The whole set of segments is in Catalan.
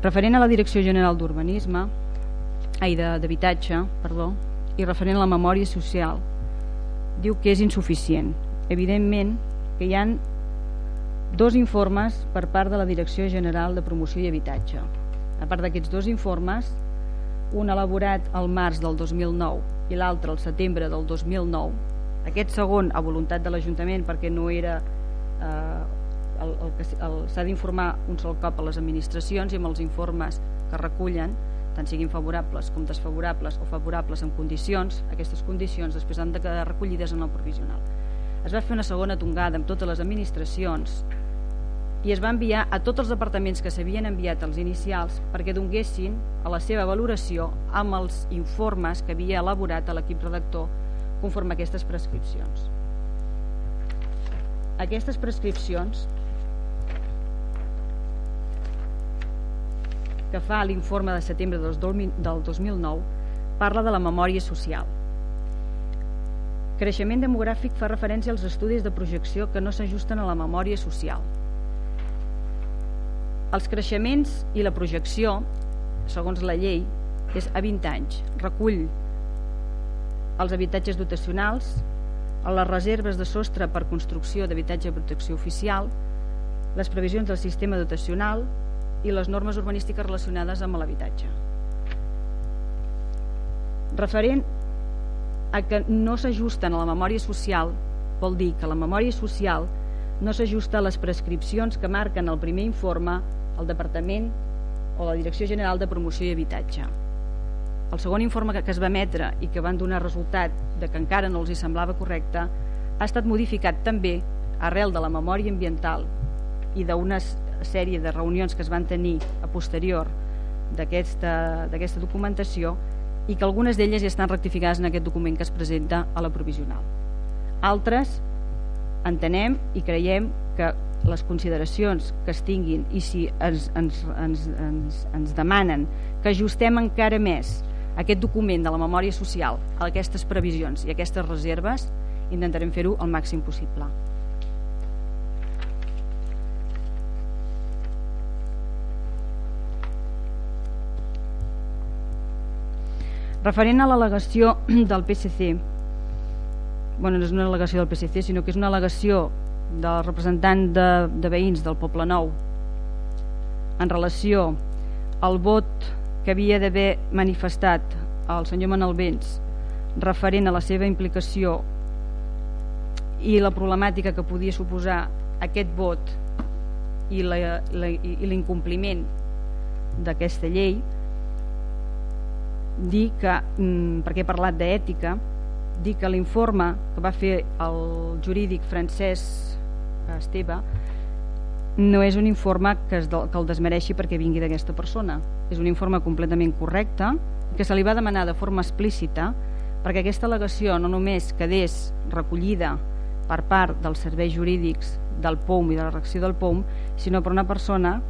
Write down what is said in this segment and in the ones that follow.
Referent a la Direcció General d'Urbanisme, ai, d'habitatge, perdó, i referent a la memòria social, diu que és insuficient. Evidentment que hi han dos informes per part de la Direcció General de Promoció i Habitatge. A part d'aquests dos informes, un elaborat al març del 2009 i l'altre al setembre del 2009, aquest segon a voluntat de l'Ajuntament perquè no era eh, el, el que s'ha d'informar un sol cop a les administracions i amb els informes que recullen tant siguin favorables com desfavorables o favorables en condicions, aquestes condicions després han de quedar recollides en el provisional. Es va fer una segona tongada amb totes les administracions i es va enviar a tots els departaments que s'havien enviat als inicials perquè donguessin a la seva valoració amb els informes que havia elaborat a l'equip redactor conforme a aquestes prescripcions. Aquestes prescripcions que fa l'informe de setembre del 2009 parla de la memòria social. Creixement demogràfic fa referència als estudis de projecció que no s'ajusten a la memòria social. Els creixements i la projecció, segons la llei, és a 20 anys. Recull els habitatges dotacionals, a les reserves de sostre per construcció d'habitatge de protecció oficial, les previsions del sistema dotacional, i les normes urbanístiques relacionades amb l'habitatge. Referent a que no s'ajusten a la memòria social, vol dir que la memòria social no s'ajusta a les prescripcions que marquen el primer informe el Departament o la Direcció General de Promoció i Habitatge. El segon informe que es va emetre i que van donar resultat de que encara no els hi semblava correcte ha estat modificat també arrel de la memòria ambiental i d'unes sèrie de reunions que es van tenir a posterior d'aquesta documentació i que algunes d'elles ja estan rectificades en aquest document que es presenta a la provisional. Altres entenem i creiem que les consideracions que es tinguin i si ens, ens, ens, ens, ens demanen que ajustem encara més aquest document de la memòria social a aquestes previsions i aquestes reserves, intentarem fer-ho el màxim possible. Referent a l'al·legació del PSC, bueno, no és una al·legació del PSC, sinó que és una al·legació del representant de, de veïns del Poble Nou en relació al vot que havia d'haver manifestat el senyor Vents referent a la seva implicació i la problemàtica que podia suposar aquest vot i l'incompliment d'aquesta llei dir que, mm, perquè he parlat d'ètica, dir que l'informe que va fer el jurídic francès Esteve no és un informe que, es, que el desmereixi perquè vingui d'aquesta persona. És un informe completament correcte que se li va demanar de forma explícita perquè aquesta al·legació no només quedés recollida per part dels serveis jurídics del POUM i de la reacció del POUM, sinó per una persona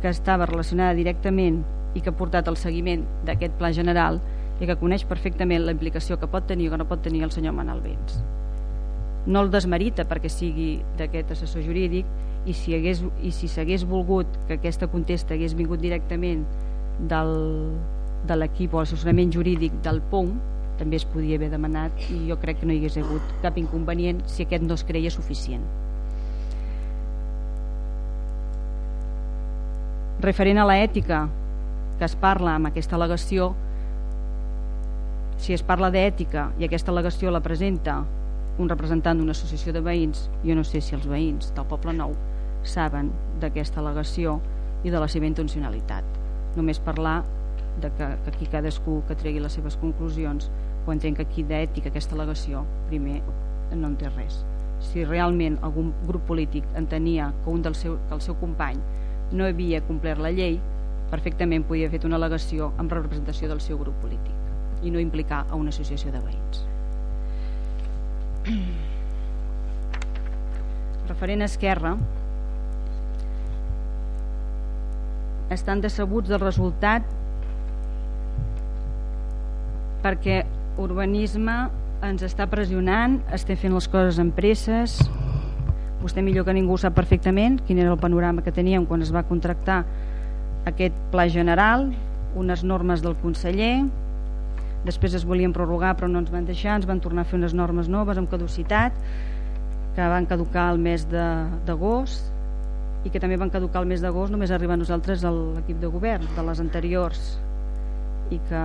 que estava relacionada directament i que ha portat el seguiment d'aquest pla general i que coneix perfectament la implicació que pot tenir o que no pot tenir el senyor Manal Vents. No el desmerita perquè sigui d'aquest assessor jurídic i si hagués, i si s'hagués volgut que aquesta contesta hagués vingut directament del, de l'equip o l'assessorament jurídic del POM també es podia haver demanat i jo crec que no hi hagués hagut cap inconvenient si aquest no es creia suficient. Referent a l'ètica, que es parla amb aquesta al·legació, si es parla d'ètica i aquesta al·legació la presenta un representant d'una associació de veïns, jo no sé si els veïns del Poble Nou saben d'aquesta al·legació i de la seva intencionalitat. Només parlar de que, que aquí cadascú que tregui les seves conclusions o entenc que aquí d'ètica aquesta al·legació primer no en té res. Si realment algun grup polític entenia que un del seu, que el seu company no havia complert la llei, perfectament podia haver fet una al·legació amb representació del seu grup polític i no implicar a una associació de veïns. Referent a Esquerra, estan decebuts del resultat perquè urbanisme ens està pressionant, estem fent les coses amb presses, vostè millor que ningú sap perfectament quin era el panorama que teníem quan es va contractar aquest pla general, unes normes del conseller, després es volien prorrogar però no ens van deixar, ens van tornar a fer unes normes noves amb caducitat que van caducar el mes d'agost i que també van caducar el mes d'agost només arriba a nosaltres l'equip de govern de les anteriors i que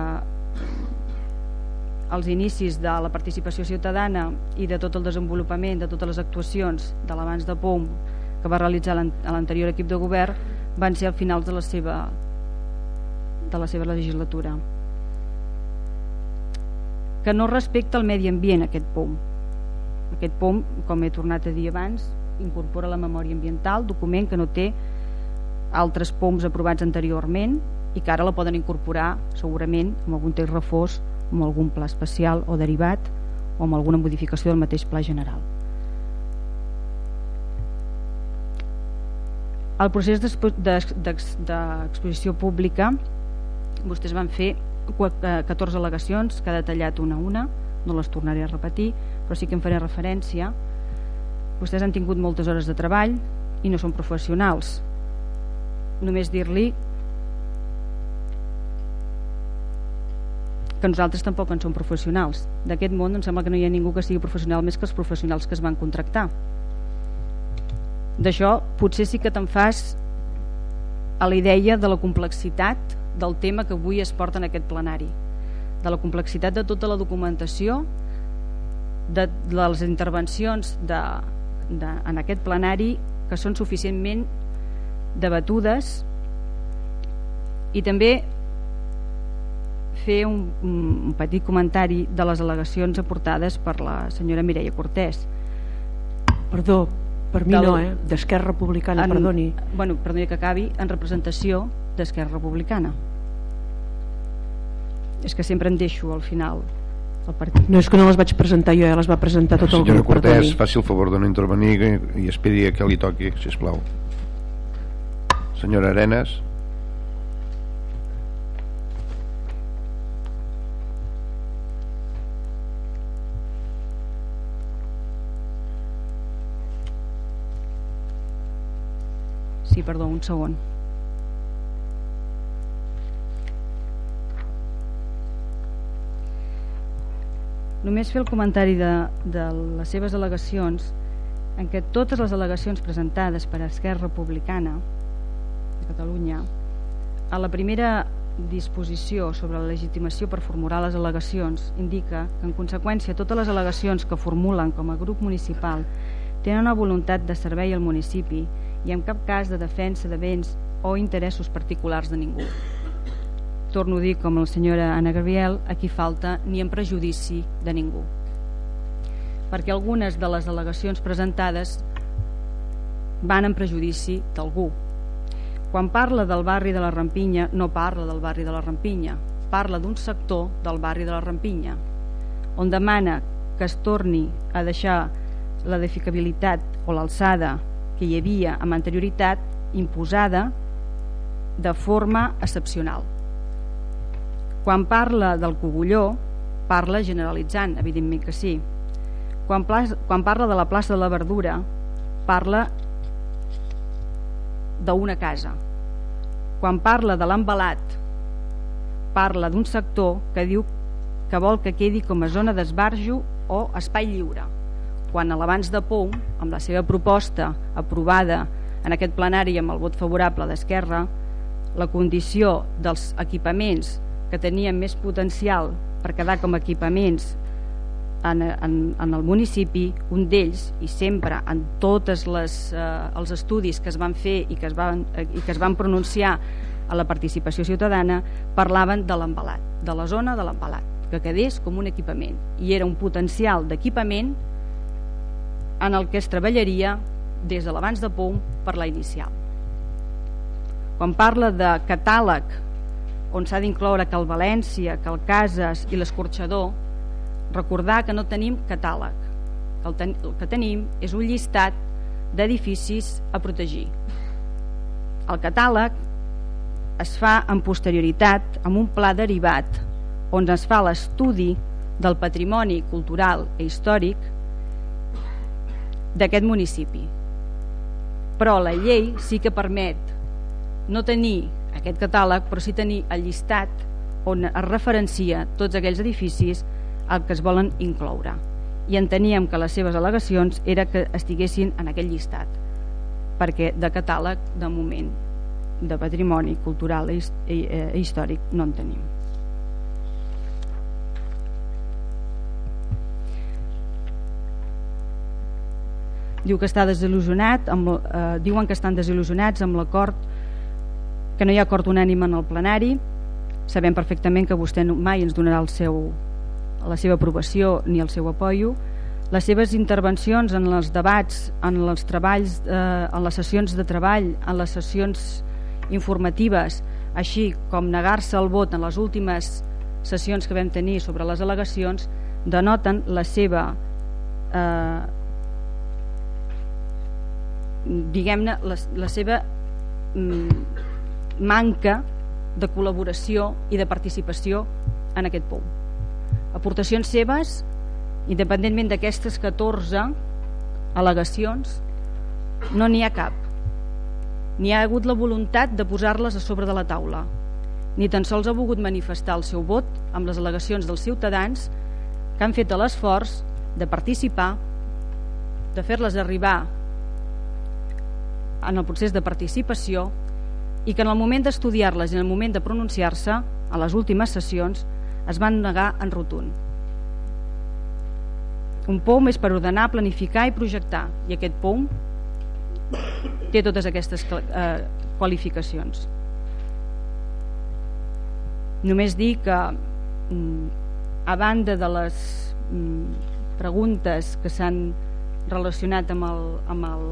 els inicis de la participació ciutadana i de tot el desenvolupament de totes les actuacions de l'abans de POM que va realitzar l'anterior equip de govern van ser al final de la seva de la seva legislatura que no respecta el medi ambient aquest POM aquest POM, com he tornat a dir abans incorpora la memòria ambiental document que no té altres POMs aprovats anteriorment i que ara la poden incorporar segurament amb algun text refós amb algun pla especial o derivat o amb alguna modificació del mateix pla general. El procés d'exposició pública vostès van fer 14 eh, al·legacions que ha detallat una a una no les tornaré a repetir però sí que em faré referència vostès han tingut moltes hores de treball i no són professionals només dir-li que nosaltres tampoc en som professionals. D'aquest món em sembla que no hi ha ningú que sigui professional més que els professionals que es van contractar. D'això potser sí que te'n fas a la idea de la complexitat del tema que avui es porta en aquest plenari, de la complexitat de tota la documentació, de, de les intervencions de, de, en aquest plenari que són suficientment debatudes i també fer un, un petit comentari de les al·legacions aportades per la senyora Mireia Cortés. Perdó, per mi del, no, eh? d'Esquerra Republicana, en, perdoni. Bueno, perdoni que acabi, en representació d'Esquerra Republicana. És que sempre en deixo al final el partit. No és que no les vaig presentar jo, ja les va presentar tot el grup. Senyora Cortés, faci el favor de no intervenir i esperi que li toqui, si plau. Senyora Arenas. Sí, perdó, un segon. Només fer el comentari de, de les seves al·legacions en què totes les al·legacions presentades per Esquerra Republicana de Catalunya a la primera disposició sobre la legitimació per formular les al·legacions indica que en conseqüència totes les al·legacions que formulen com a grup municipal tenen una voluntat de servei al municipi i en cap cas de defensa de béns o interessos particulars de ningú. Torno a dir, com la senyora Anna Gabriel, aquí falta ni en prejudici de ningú. Perquè algunes de les delegacions presentades van en prejudici d'algú. Quan parla del barri de la Rampinya, no parla del barri de la Rampinya, parla d'un sector del barri de la Rampinya, on demana que es torni a deixar la deficabilitat o l'alçada que hi havia amb anterioritat imposada de forma excepcional. Quan parla del cogulló, parla generalitzant, evidentment que sí. Quan, quan parla de la plaça de la Verdura, parla d'una casa. Quan parla de l'embalat, parla d'un sector que diu que vol que quedi com a zona d'esbarjo o espai lliure quan a l'abans de POU, amb la seva proposta aprovada en aquest plenari amb el vot favorable d'Esquerra, la condició dels equipaments que tenien més potencial per quedar com equipaments en, en, en el municipi, un d'ells, i sempre en tots eh, els estudis que es van fer i que es van, eh, i que es van pronunciar a la participació ciutadana, parlaven de l'embalat, de la zona de l'embalat, que quedés com un equipament. I era un potencial d'equipament en el que es treballaria des de l'abans de POM per la inicial. Quan parla de catàleg on s'ha d'incloure Cal València, Cal Cases i l'Escorxador, recordar que no tenim catàleg. Que el, ten el que tenim és un llistat d'edificis a protegir. El catàleg es fa en posterioritat amb un pla derivat on es fa l'estudi del patrimoni cultural i històric d'aquest municipi. Però la llei sí que permet no tenir aquest catàleg, però sí tenir el llistat on es referencia tots aquells edificis al que es volen incloure. I enteníem que les seves al·legacions era que estiguessin en aquell llistat, perquè de catàleg, de moment, de patrimoni cultural i eh, històric no en tenim. Diu que està desil·lusionat amb, eh, diuen que estan desil·lusionats amb l'acord que no hi ha acord unànime en el plenari. Sabem perfectament que vostè mai ens donarà el seu, la seva aprovació ni el seu apoyo. Les seves intervencions en els debats en els treballs eh, en les sessions de treball en les sessions informatives així com negar-se al vot en les últimes sessions que vam tenir sobre les al·legacions denoten la seva eh, diguem-ne la, la seva mm, manca de col·laboració i de participació en aquest POU. Aportacions seves independentment d'aquestes 14 al·legacions no n'hi ha cap. Ni ha hagut la voluntat de posar-les a sobre de la taula. Ni tan sols ha volgut manifestar el seu vot amb les al·legacions dels ciutadans que han fet l'esforç de participar de fer-les arribar en el procés de participació i que en el moment d'estudiar-les i en el moment de pronunciar-se a les últimes sessions es van negar en rotund. Un POM és per ordenar, planificar i projectar i aquest POM té totes aquestes eh, qualificacions. Només dir que mm, a banda de les mm, preguntes que s'han relacionat amb el, amb el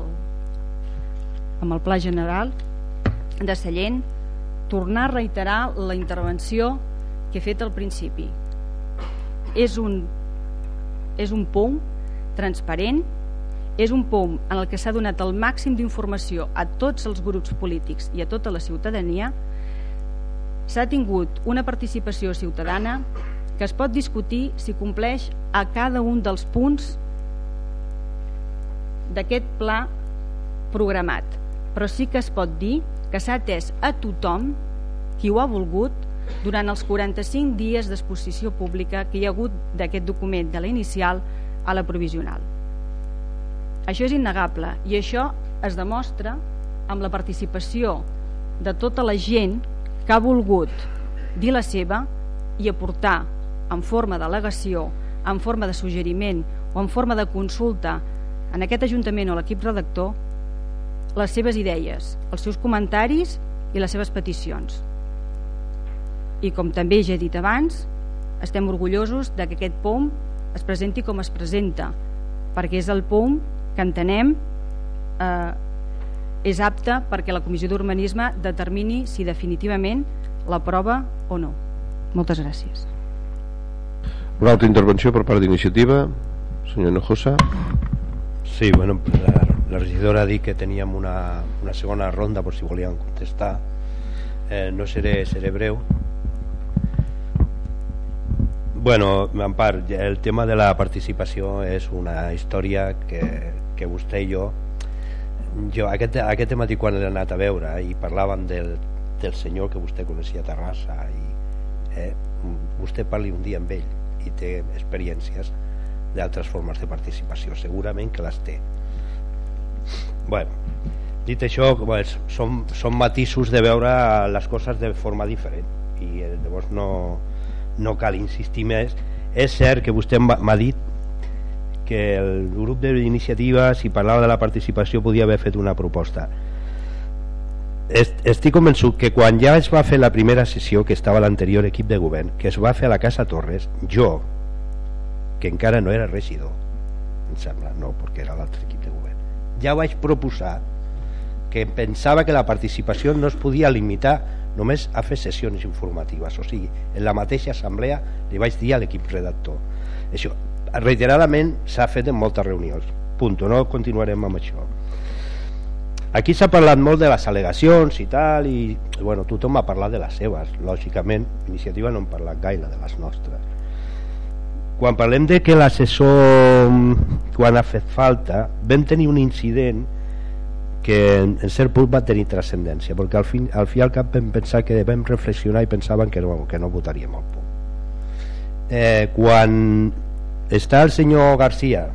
amb el Pla General de Sallent tornar a reiterar la intervenció que he fet al principi. És un, és un POM transparent, és un POM en el que s'ha donat el màxim d'informació a tots els grups polítics i a tota la ciutadania, s'ha tingut una participació ciutadana que es pot discutir si compleix a cada un dels punts d'aquest pla programat però sí que es pot dir que s'ha atès a tothom qui ho ha volgut durant els 45 dies d'exposició pública que hi ha hagut d'aquest document de la inicial a la provisional. Això és innegable i això es demostra amb la participació de tota la gent que ha volgut dir la seva i aportar en forma d'al·legació, en forma de suggeriment o en forma de consulta en aquest Ajuntament o l'equip redactor les seves idees, els seus comentaris i les seves peticions. I com també ja he dit abans, estem orgullosos de que aquest POM es presenti com es presenta, perquè és el POM que entenem eh, és apte perquè la Comissió d'Urbanisme determini si definitivament la prova o no. Moltes gràcies. Una altra intervenció per part d'iniciativa, senyor Nojosa. Sí, bueno, la, la regidora ha dit que teníem una, una segona ronda per si volien contestar. Eh, no seré, seré breu. Bueno, en part, el tema de la participació és una història que, que vostè i jo jo aquest, aquest matí quan l'he anat a veure i parlàvem del, del senyor que vostè coneixia a Terrassa i eh, vostè parli un dia amb ell i té experiències d'altres formes de participació segurament que les té bueno, dit això pues, són, són matisos de veure les coses de forma diferent i eh, llavors no, no cal insistir més. És cert que vostè m'ha dit que el grup d'iniciativa si parlava de la participació podia haver fet una proposta. Estic convençut que quan ja es va fer la primera sessió que estava l'anterior equip de govern que es va fer a la Casa Torres jo que encara no era regidor em sembla, no, perquè era l'altre ja vaig proposar que pensava que la participació no es podia limitar només a fer sessions informatives. O sigui, en la mateixa assemblea li vaig dir a l'equip redactor això, reiteradament s'ha fet en moltes reunions. Punt, no continuarem amb això. Aquí s'ha parlat molt de les al·legacions i tal i bueno, tothom ha parlat de les seves. Lògicament, iniciativa no hem parlat gaire de les nostres quan parlem de que l'assessor quan ha fet falta vam tenir un incident que en, cert punt va tenir transcendència perquè al, fin, al fi al cap vam pensar que vam reflexionar i pensaven que no, que no votaríem el punt. Eh, quan està el senyor Garcia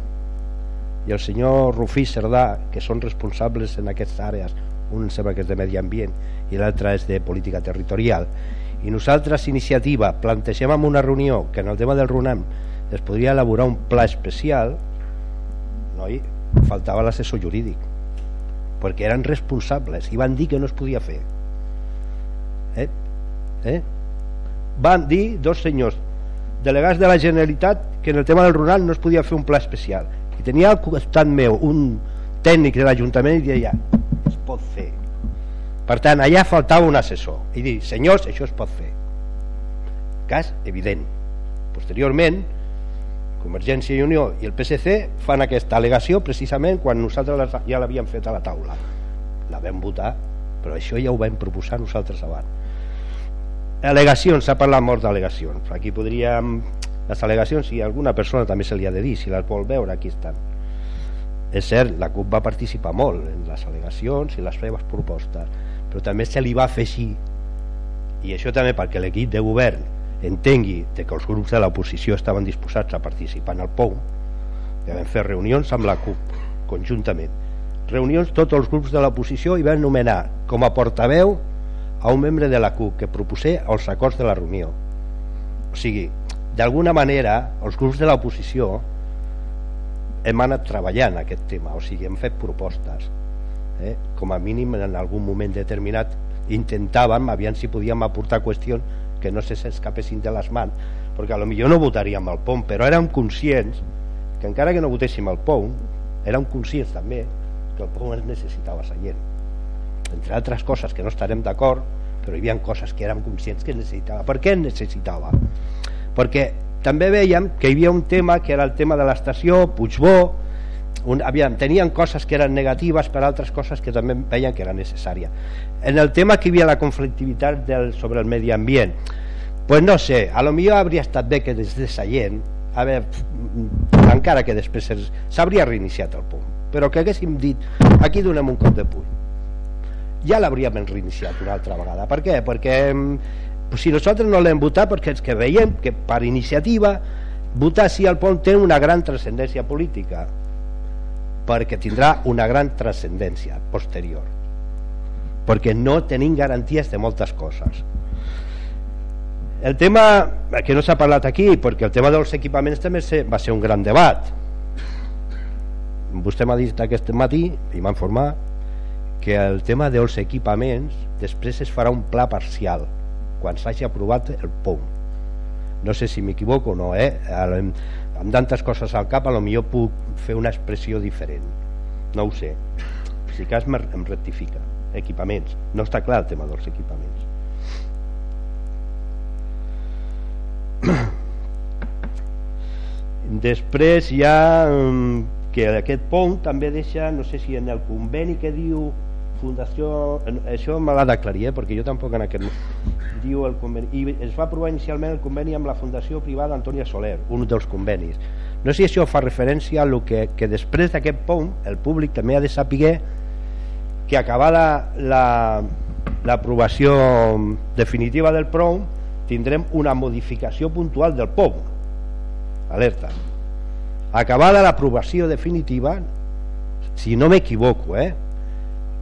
i el senyor Rufí Cerdà que són responsables en aquestes àrees un em sembla que és de medi ambient i l'altre és de política territorial i nosaltres iniciativa plantegem en una reunió que en el tema del RUNAM es podria elaborar un pla especial noi, faltava l'assessor jurídic perquè eren responsables i van dir que no es podia fer eh? Eh? van dir dos senyors delegats de la Generalitat que en el tema del rural no es podia fer un pla especial i tenia al costat meu un tècnic de l'Ajuntament i deia per tant allà faltava un assessor i dir senyors això es pot fer. Cas evident. Posteriorment Convergència i Unió i el PSC fan aquesta al·legació precisament quan nosaltres ja l'havíem fet a la taula. La vam votar però això ja ho vam proposar nosaltres abans. Al·legacions, s'ha parlat molt d'al·legacions aquí podríem les al·legacions si alguna persona també se li ha de dir si les vol veure aquí estan. És cert, la CUP va participar molt en les al·legacions i les seves propostes però també se li va fer així i això també perquè l'equip de govern entengui que els grups de l'oposició estaven disposats a participar en el POU que vam fer reunions amb la CUP conjuntament. Reunions tots els grups de l'oposició i vam nomenar com a portaveu a un membre de la CUP que proposé els acords de la reunió. O sigui, d'alguna manera els grups de l'oposició hem anat treballant aquest tema o sigui, hem fet propostes eh? com a mínim en algun moment determinat intentàvem, aviam si podíem aportar qüestions que no se s'escapessin de les mans perquè a lo millor no votaríem el POM però érem conscients que encara que no votéssim el POM érem conscients també que el POM es necessitava sa gent entre altres coses que no estarem d'acord però hi havia coses que érem conscients que necessitava per què necessitava? perquè també veiem que hi havia un tema que era el tema de l'estació Puigbó un, aviam, tenien coses que eren negatives per altres coses que també veien que era necessària. En el tema que hi havia la conflictivitat del, sobre el medi ambient pues no sé, a lo millor hauria estat bé que des de sa gent a veure, encara que després s'hauria reiniciat el punt però que haguéssim dit aquí donem un cop de puny ja l'hauríem reiniciat una altra vegada. Per què? perquè pues, si nosaltres no l'hem votat perquè és que veiem que per iniciativa votar si el pont té una gran transcendència política perquè tindrà una gran transcendència posterior. Perquè no tenim garanties de moltes coses. El tema que no s'ha parlat aquí perquè el tema dels equipaments també va ser un gran debat. Vostè m'ha dit aquest matí i m'ha informat que el tema dels equipaments després es farà un pla parcial quan s'hagi aprovat el POM no sé si m'equivoco o no eh? Amb tantes coses al cap a lo millor puc fer una expressió diferent. No ho sé. Si cas em rectifica. Equipaments, no està clar el tema dels equipaments. Després hi ha que aquest pont també deixa no sé si en el conveni que diu fundació, això me l'ha d'aclarir eh, perquè jo tampoc en aquest diu el conveni, i es va aprovar inicialment el conveni amb la Fundació Privada Antònia Soler un dels convenis. No sé si això fa referència a lo que, que després d'aquest pont el públic també ha de saber que acabada l'aprovació la, definitiva del PROM tindrem una modificació puntual del POM alerta. Acabada l'aprovació definitiva si no m'equivoco eh,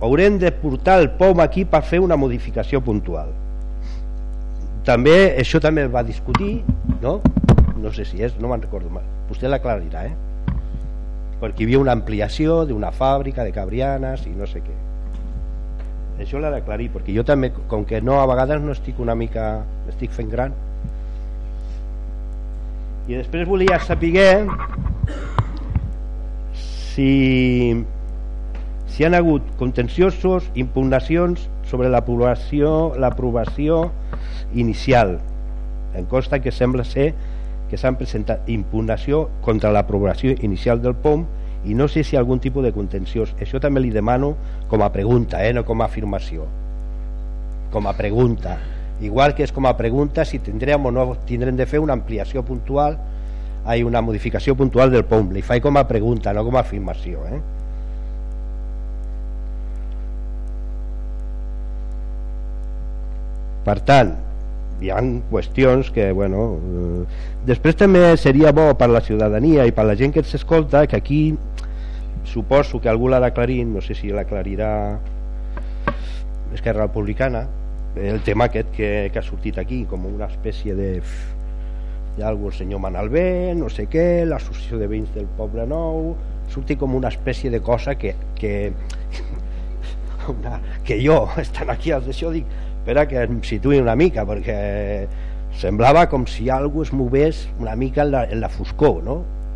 haurem de portar el POM aquí per fer una modificació puntual també això també va discutir no? no sé si és, no me'n recordo mal vostè l'aclarirà eh? perquè hi havia una ampliació d'una fàbrica de cabrianes i no sé què això l'ha d'aclarir perquè jo també, com que no a vegades no estic una mica estic fent gran i després volia saber si si han hagut contenciosos, impugnacions sobre l'aprovació inicial. En consta que sembla ser que s'han presentat impugnació contra l'aprovació inicial del POM i no sé si algun tipus de contenciós. Això també li demano com a pregunta, eh? no com a afirmació. Com a pregunta. Igual que és com a pregunta si tindrem o no tindrem de fer una ampliació puntual hay una modificació puntual del POM. Li faig com a pregunta, no com a afirmació. Eh? Per tant hi ha qüestions que bueno, eh, després també seria bo per la ciutadania i per la gent que s'escolta que aquí suposo que algú l'ha d'aclarir no sé si l'aclarirà Esquerra Republicana el tema aquest que, que ha sortit aquí com una espècie de hi ha algú el senyor Manalbé, no sé què l'associació de veïns del Poble Nou surti com una espècie de cosa que, que, una, que jo, estan aquí als d'això, dic, espera que em situï una mica, perquè semblava com si algú es movés una mica en la, en la foscor, no?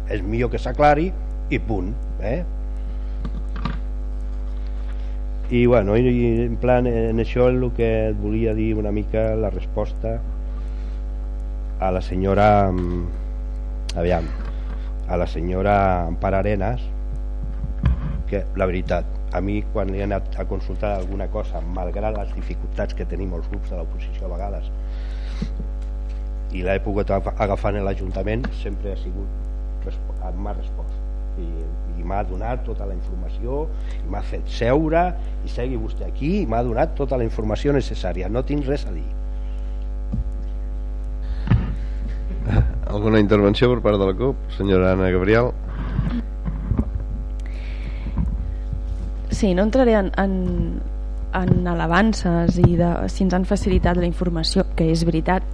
És millor que s'aclari i punt, eh? I bueno, i, en plan, en això és el que et volia dir una mica la resposta a la senyora mm, aviam a la senyora Ampar Arenas que la veritat a mi quan he anat a consultar alguna cosa malgrat les dificultats que tenim els grups de l'oposició a vegades i l'he pogut agafar en l'Ajuntament sempre ha sigut m'ha respost i, i m'ha donat tota la informació i m'ha fet seure i segui vostè aquí i m'ha donat tota la informació necessària no tinc res a dir Alguna intervenció per part de la CUP? Senyora Anna Gabriel. Sí, no entraré en, en, en alabances i de, si ens han facilitat la informació, que és veritat,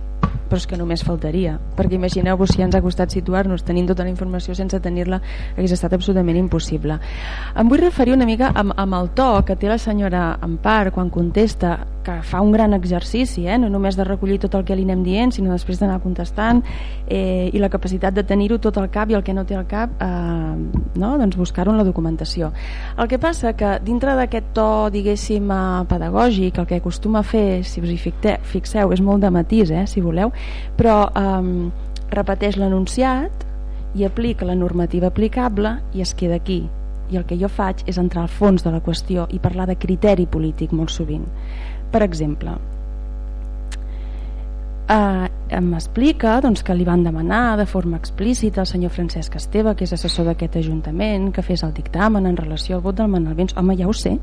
però és que només faltaria. Perquè imagineu-vos si ens ha costat situar-nos tenint tota la informació sense tenir-la hagués estat absolutament impossible. Em vull referir una mica amb, amb el to que té la senyora Ampar quan contesta que fa un gran exercici eh? no només de recollir tot el que li anem dient sinó després d'anar contestant eh, i la capacitat de tenir-ho tot al cap i el que no té al cap eh, no? doncs buscar-ho en la documentació el que passa que dintre d'aquest to diguéssim eh, pedagògic el que acostuma a fer si us hi fixeu és molt de matís eh, si voleu però eh, repeteix l'enunciat i aplica la normativa aplicable i es queda aquí i el que jo faig és entrar al fons de la qüestió i parlar de criteri polític molt sovint per exemple eh, m'explica doncs, que li van demanar de forma explícita al senyor Francesc Esteve que és assessor d'aquest Ajuntament que fes el dictamen en relació al vot del Manalbens home ja ho sé.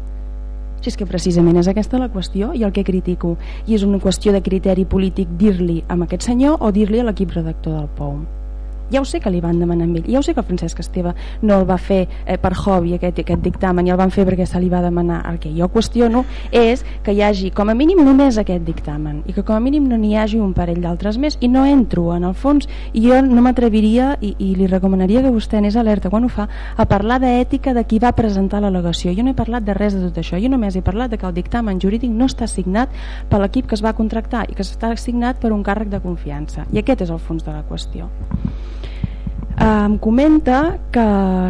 Si és que precisament és aquesta la qüestió i el que critico. I és una qüestió de criteri polític dir-li a aquest senyor o dir-li a l'equip redactor del POUM ja ho sé que li van demanar amb ell, ja ho sé que el Francesc Esteve no el va fer eh, per hobby aquest, aquest dictamen i el van fer perquè se li va demanar. El que jo qüestiono és que hi hagi com a mínim només aquest dictamen i que com a mínim no n'hi hagi un parell d'altres més i no entro en el fons i jo no m'atreviria i, i li recomanaria que vostè anés alerta quan ho fa a parlar d'ètica de qui va presentar l'al·legació. Jo no he parlat de res de tot això jo només he parlat de que el dictamen jurídic no està signat per l'equip que es va contractar i que està signat per un càrrec de confiança. I aquest és el fons de la qüestió em comenta que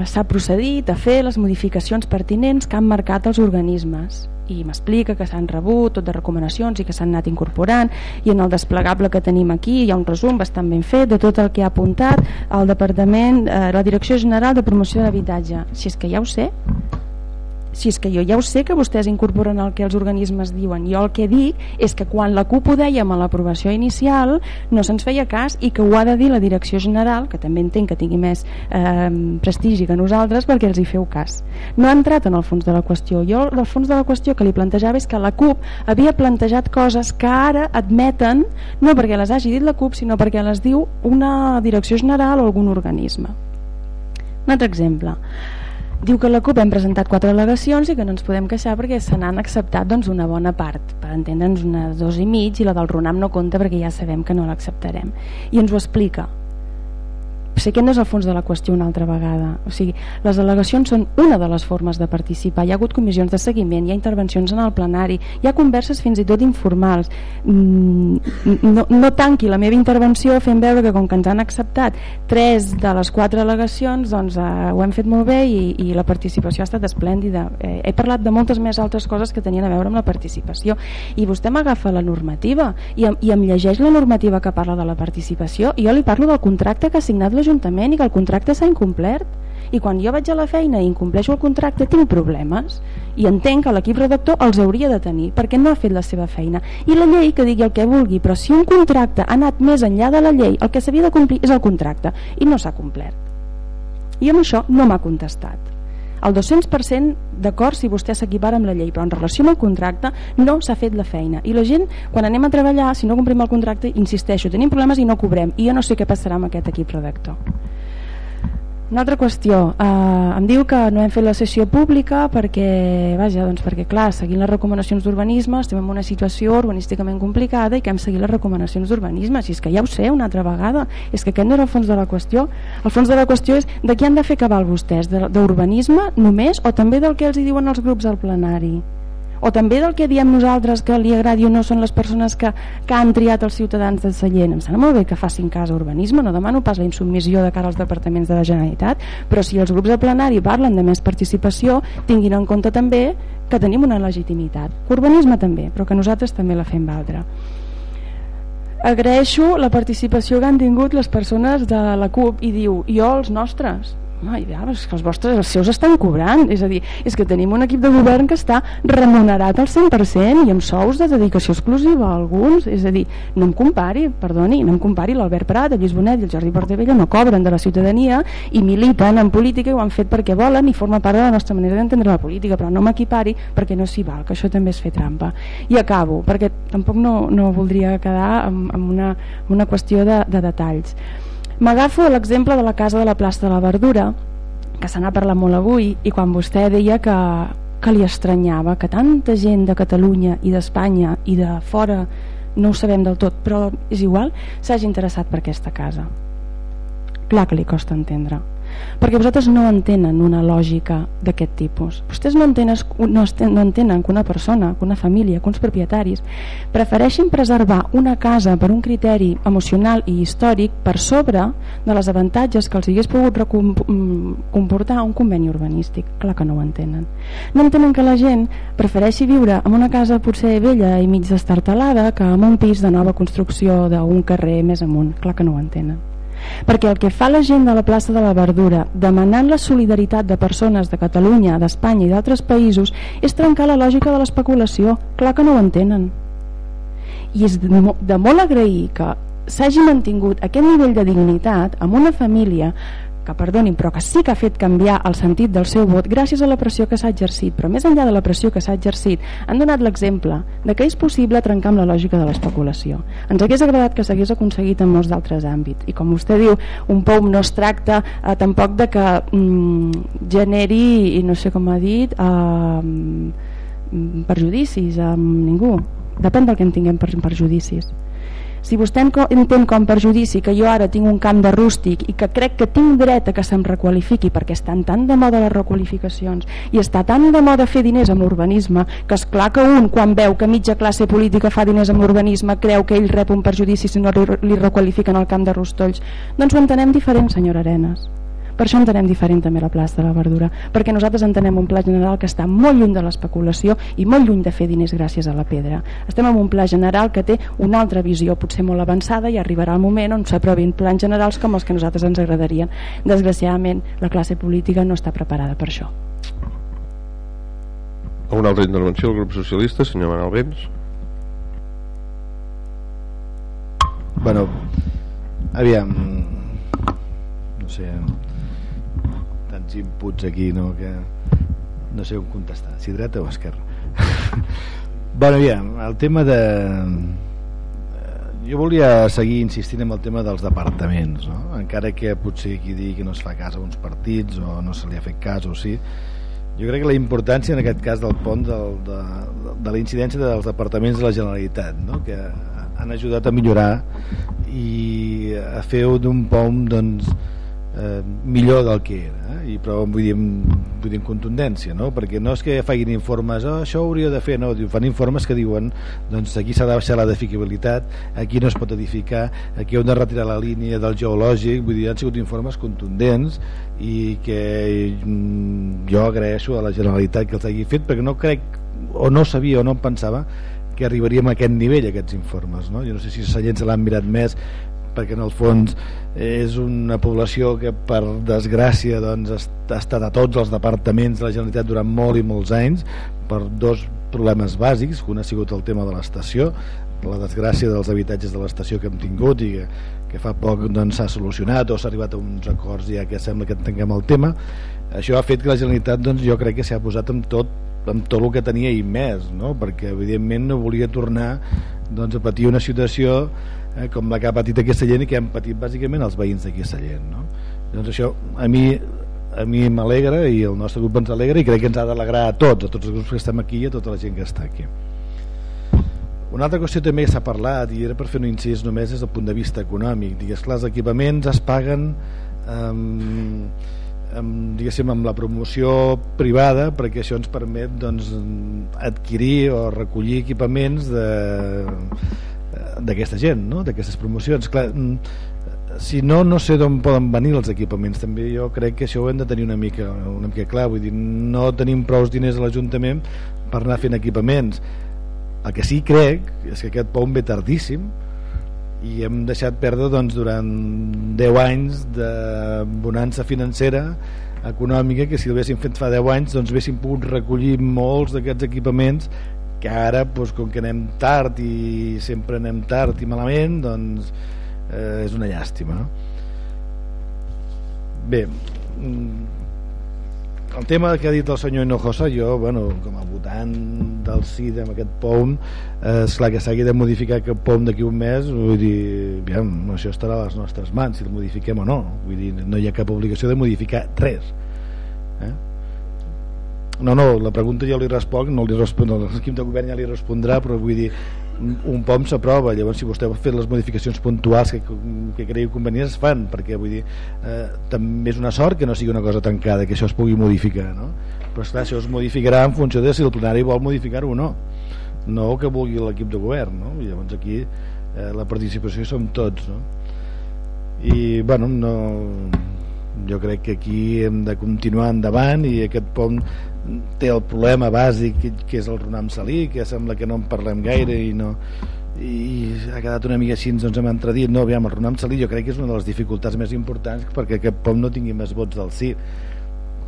s'ha procedit a fer les modificacions pertinents que han marcat els organismes i m'explica que s'han rebut tot de recomanacions i que s'han anat incorporant i en el desplegable que tenim aquí hi ha un resum bastant ben fet de tot el que ha apuntat el Departament, eh, la Direcció General de Promoció de l'Habitatge. Si és que ja ho sé si és que jo ja ho sé que vostès incorporen el que els organismes diuen. Jo el que dic és que quan la CUP ho dèiem a l'aprovació inicial no se'ns feia cas i que ho ha de dir la direcció general que també entenc que tingui més eh, prestigi que nosaltres perquè els hi feu cas. No ha entrat en el fons de la qüestió. Jo el fons de la qüestió que li plantejava és que la CUP havia plantejat coses que ara admeten no perquè les hagi dit la CUP sinó perquè les diu una direcció general o algun organisme. Un altre exemple Diu que la CUP hem presentat quatre al·legacions i que no ens podem queixar perquè se n'han acceptat doncs, una bona part, per entendre'ns una dos i mig i la del RUNAM no compta perquè ja sabem que no l'acceptarem. I ens ho explica, sé que no és el fons de la qüestió una altra vegada. O sigui, les al·legacions són una de les formes de participar, hi ha hagut comissions de seguiment hi ha intervencions en el plenari hi ha converses fins i tot informals. Mm, no, no tanqui la meva intervenció fent veure que com que ens han acceptat tres de les quatre al·legacions doncs eh, ho hem fet molt bé i, i la participació ha estat esplèndida. Eh, he parlat de moltes més altres coses que tenien a veure amb la participació. I vostè m'agafa la normativa i, i em llegeix la normativa que parla de la participació i jo li parlo del contracte que ha signat l'Ajuntament i que el contracte s'ha incomplert. I quan jo vaig a la feina i incompleixo el contracte tinc problemes i entenc que l'equip redactor els hauria de tenir perquè no ha fet la seva feina. I la llei que digui el que vulgui però si un contracte ha anat més enllà de la llei el que s'havia de complir és el contracte i no s'ha complert. I amb això no m'ha contestat el 200% d'acord si vostè s'equipara amb la llei, però en relació amb el contracte no s'ha fet la feina. I la gent, quan anem a treballar, si no complim el contracte, insisteixo, tenim problemes i no cobrem. I jo no sé què passarà amb aquest equip redactor. Una altra qüestió, eh, em diu que no hem fet la sessió pública perquè, vaja, doncs perquè clar, seguint les recomanacions d'urbanisme estem en una situació urbanísticament complicada i que hem seguit les recomanacions d'urbanisme, si és que ja ho sé una altra vegada, és que aquest no era el fons de la qüestió, el fons de la qüestió és de què han de fer cabal vostès, d'urbanisme només o també del que els hi diuen els grups al plenari? O també del que diem nosaltres que li agradi o no són les persones que, que han triat els ciutadans de Sallent. Em sembla molt bé que facin cas a urbanisme no demano pas la insubmissió de cara als departaments de la Generalitat però si els grups de plenari parlen de més participació tinguin en compte també que tenim una legitimitat. Urbanisme també, però que nosaltres també la fem valdre. Agraeixo la participació que han tingut les persones de la CUP i diu, jo els nostres Home, ja, és que els vostres, els seus estan cobrant. És a dir, és que tenim un equip de govern que està remunerat al 100% i amb sous de dedicació exclusiva a alguns. És a dir, no em compari, perdoni no em compari l'Albert Prat, el Lluís Bonet i el Jordi Portavella no cobren de la ciutadania i militen en política i ho han fet perquè volen i forma part de la nostra manera d'entendre la política. Però no m'equipari perquè no s'hi val que això també és fer trampa. I acabo, perquè tampoc no, no voldria quedar amb, amb una, una qüestió de, de detalls M'agafo l'exemple de la casa de la plaça de la Verdura, que se n'ha parlat molt avui, i quan vostè deia que, que li estranyava que tanta gent de Catalunya i d'Espanya i de fora, no ho sabem del tot, però és igual, s'hagi interessat per aquesta casa. Clar que li costa entendre perquè vosaltres no entenen una lògica d'aquest tipus. Vostès no entenen, no, no entenen que una persona, que una família, que uns propietaris prefereixin preservar una casa per un criteri emocional i històric per sobre de les avantatges que els hagués pogut mm, comportar un conveni urbanístic. Clar que no ho entenen. No entenen que la gent prefereixi viure en una casa potser vella i mig destartalada que en un pis de nova construcció d'un carrer més amunt. Clar que no ho entenen perquè el que fa la gent de la plaça de la Verdura demanant la solidaritat de persones de Catalunya, d'Espanya i d'altres països és trencar la lògica de l'especulació. Clar que no ho entenen. I és de, molt agrair que s'hagi mantingut aquest nivell de dignitat amb una família que perdonin, però que sí que ha fet canviar el sentit del seu vot gràcies a la pressió que s'ha exercit, però més enllà de la pressió que s'ha exercit, han donat l'exemple de que és possible trencar amb la lògica de l'especulació. Ens hagués agradat que s'hagués aconseguit en molts d'altres àmbits, i com vostè diu, un POUM no es tracta eh, tampoc de que mm, generi, i no sé com ha dit, eh, perjudicis a ningú. Depèn del que en tinguem per perjudicis si vostè entén com perjudici que jo ara tinc un camp de rústic i que crec que tinc dret a que se'm requalifiqui perquè estan tan de moda les requalificacions i està tan de moda fer diners amb l'urbanisme que és clar que un quan veu que mitja classe política fa diners amb l'urbanisme creu que ell rep un perjudici si no li, li requalifiquen el camp de rostolls. Doncs ho entenem diferent senyora Arenas per això entenem diferent també la plaça de la verdura, perquè nosaltres entenem un pla general que està molt lluny de l'especulació i molt lluny de fer diners gràcies a la pedra. Estem en un pla general que té una altra visió, potser molt avançada, i arribarà el moment on s'aprovin plans generals com els que nosaltres ens agradarien. Desgraciadament, la classe política no està preparada per això. Una altra intervenció del grup socialista, senyor Manuel Vents. Bueno, aviam, no sé, tants inputs aquí no, que no sé on contestar si dreta o esquerra bueno, ja, el tema de eh, jo volia seguir insistint en el tema dels departaments no? encara que potser qui digui que no es fa cas a uns partits o no se li ha fet cas o sí jo crec que la importància en aquest cas del pont del, de, de la incidència dels departaments de la Generalitat no? que han ajudat a millorar i a fer d'un pont doncs, eh, millor del que era eh? I, però vull dir, vull dir en contundència no? perquè no és que facin informes oh, això hauria de fer, no, fan informes que diuen doncs aquí s'ha de baixar la deficabilitat aquí no es pot edificar aquí heu de retirar la línia del geològic vull dir, han sigut informes contundents i que mm, jo agraeixo a la Generalitat que els hagi fet perquè no crec o no sabia o no em pensava que arribaríem a aquest nivell aquests informes no? jo no sé si a Sallent se l'han mirat més perquè en el fons és una població que per desgràcia doncs, ha estat a tots els departaments de la Generalitat durant molt i molts anys per dos problemes bàsics, un ha sigut el tema de l'estació la desgràcia dels habitatges de l'estació que hem tingut i que, que fa poc doncs, s'ha doncs, solucionat o s'ha arribat a uns acords ja que sembla que tanquem el tema això ha fet que la Generalitat doncs, jo crec que s'ha posat amb tot amb tot el que tenia i més no? perquè evidentment no volia tornar doncs, a patir una situació eh, com la que ha patit aquesta gent i que han patit bàsicament els veïns d'aquesta gent no? doncs això a mi a mi m'alegra i el nostre grup ens alegra i crec que ens ha d'alegrar a tots, a tots els grups que estem aquí i a tota la gent que està aquí una altra qüestió també s'ha parlat i era per fer un incís només és el punt de vista econòmic digues, clar, els equipaments es paguen amb, amb, diguéssim, amb la promoció privada perquè això ens permet doncs, adquirir o recollir equipaments d'aquesta gent no? d'aquestes promocions. Clar, si no, no sé d'on poden venir els equipaments. També jo crec que això ho hem de tenir una mica, una mica clar. Vull dir, no tenim prou diners a l'Ajuntament per anar fent equipaments. El que sí crec és que aquest pont ve tardíssim i hem deixat perdre doncs, durant 10 anys de bonança financera econòmica que si haguéssim fet fa 10 anys doncs haguéssim pogut recollir molts d'aquests equipaments que ara doncs, com que anem tard i sempre anem tard i malament doncs eh, és una llàstima no? bé mm, el tema que ha dit el senyor Hinojosa jo, bueno, com a votant del CID amb aquest POM eh, clar que s'hagi de modificar aquest POM d'aquí un mes vull dir, aviam, això estarà a les nostres mans si el modifiquem o no vull dir, no hi ha cap obligació de modificar res eh? No, no, la pregunta jo li responc no li responc, l'equip de govern ja li respondrà però vull dir, un POM s'aprova llavors si vostè ha fet les modificacions puntuals que, que creieu convenients es fan perquè vull dir, eh, també és una sort que no sigui una cosa tancada, que això es pugui modificar no? però esclar, això es modificarà en funció de si el plenari vol modificar-ho o no no que vulgui l'equip de govern no? I llavors aquí eh, la participació som tots no? i bueno no, jo crec que aquí hem de continuar endavant i aquest pont té el problema bàsic que és el Ronam Salí que sembla que no en parlem gaire i no i ha quedat una mica així doncs hem entredit, no, aviam, el Ronam Salí jo crec que és una de les dificultats més importants perquè aquest POM no tingui més vots del sí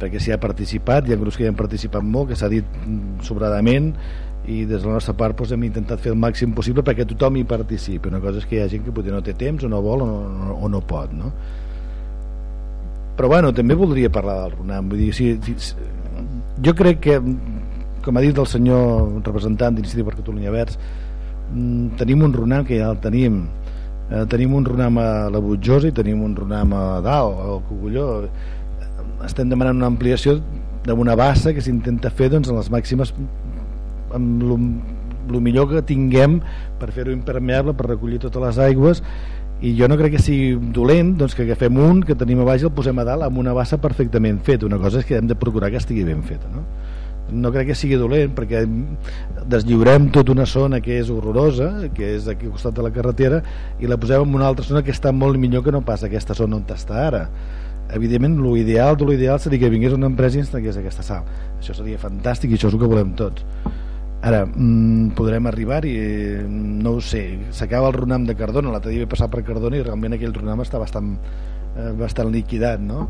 perquè s'hi ha participat, hi ha grups que hi han participat molt, que s'ha dit sobradament i des de la nostra part doncs, hem intentat fer el màxim possible perquè tothom hi participi. Una cosa és que hi ha gent que potser no té temps o no vol o no, o no pot no? però bueno, també voldria parlar del Ronam vull dir, si, si, jo crec que com ha dit el senyor representant d'Iniciativa per Catalunya Verds mm, tenim un runam que ja el tenim. Eh, tenim un runam a la Butjosa i tenim un runam a dalt al Cogulló. Estem demanant una ampliació d'una bassa que s'intenta fer doncs, en les màximes amb el millor que tinguem per fer-ho impermeable, per recollir totes les aigües i jo no crec que sigui dolent doncs, que agafem un que tenim a baix i el posem a dalt amb una bassa perfectament feta. Una cosa és que hem de procurar que estigui ben feta no? no crec que sigui dolent perquè deslliurem tota una zona que és horrorosa que és aquí al costat de la carretera i la posem en una altra zona que està molt millor que no pas aquesta zona on està ara. Evidentment l'ideal de l'ideal seria que vingués una empresa i instal·lés aquesta sal. Això seria fantàstic i això és el que volem tots Ara, mm, podrem arribar i no ho sé, s'acaba el runam de Cardona, l'altre dia vaig passar per Cardona i realment aquell runam està bastant, eh, bastant liquidat, no?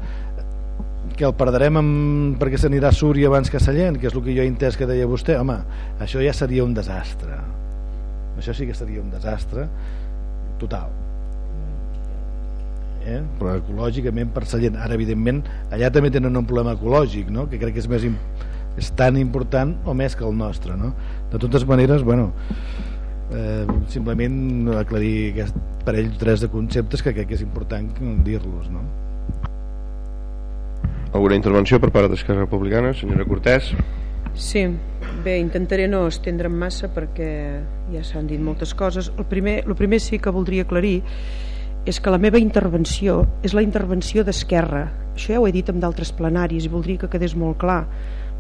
que el perdrem amb... perquè s'anirà a Súria abans que Sallent, que és el que jo he entès que deia vostè, home, això ja seria un desastre. Això sí que seria un desastre total. Eh? Però ecològicament per Sallent. Ara, evidentment, allà també tenen un problema ecològic, no? que crec que és més és tan important o més que el nostre no? de totes maneres bueno, eh, simplement aclarir aquest parell tres de conceptes que crec que és important dir-los no? alguna intervenció per part d'Esquerra Republicana senyora Cortés Sí, bé, intentaré no estendre'm massa perquè ja s'han dit moltes coses. El primer, el primer sí que voldria aclarir és que la meva intervenció és la intervenció d'Esquerra. Això ja ho he dit amb d'altres plenaris i voldria que quedés molt clar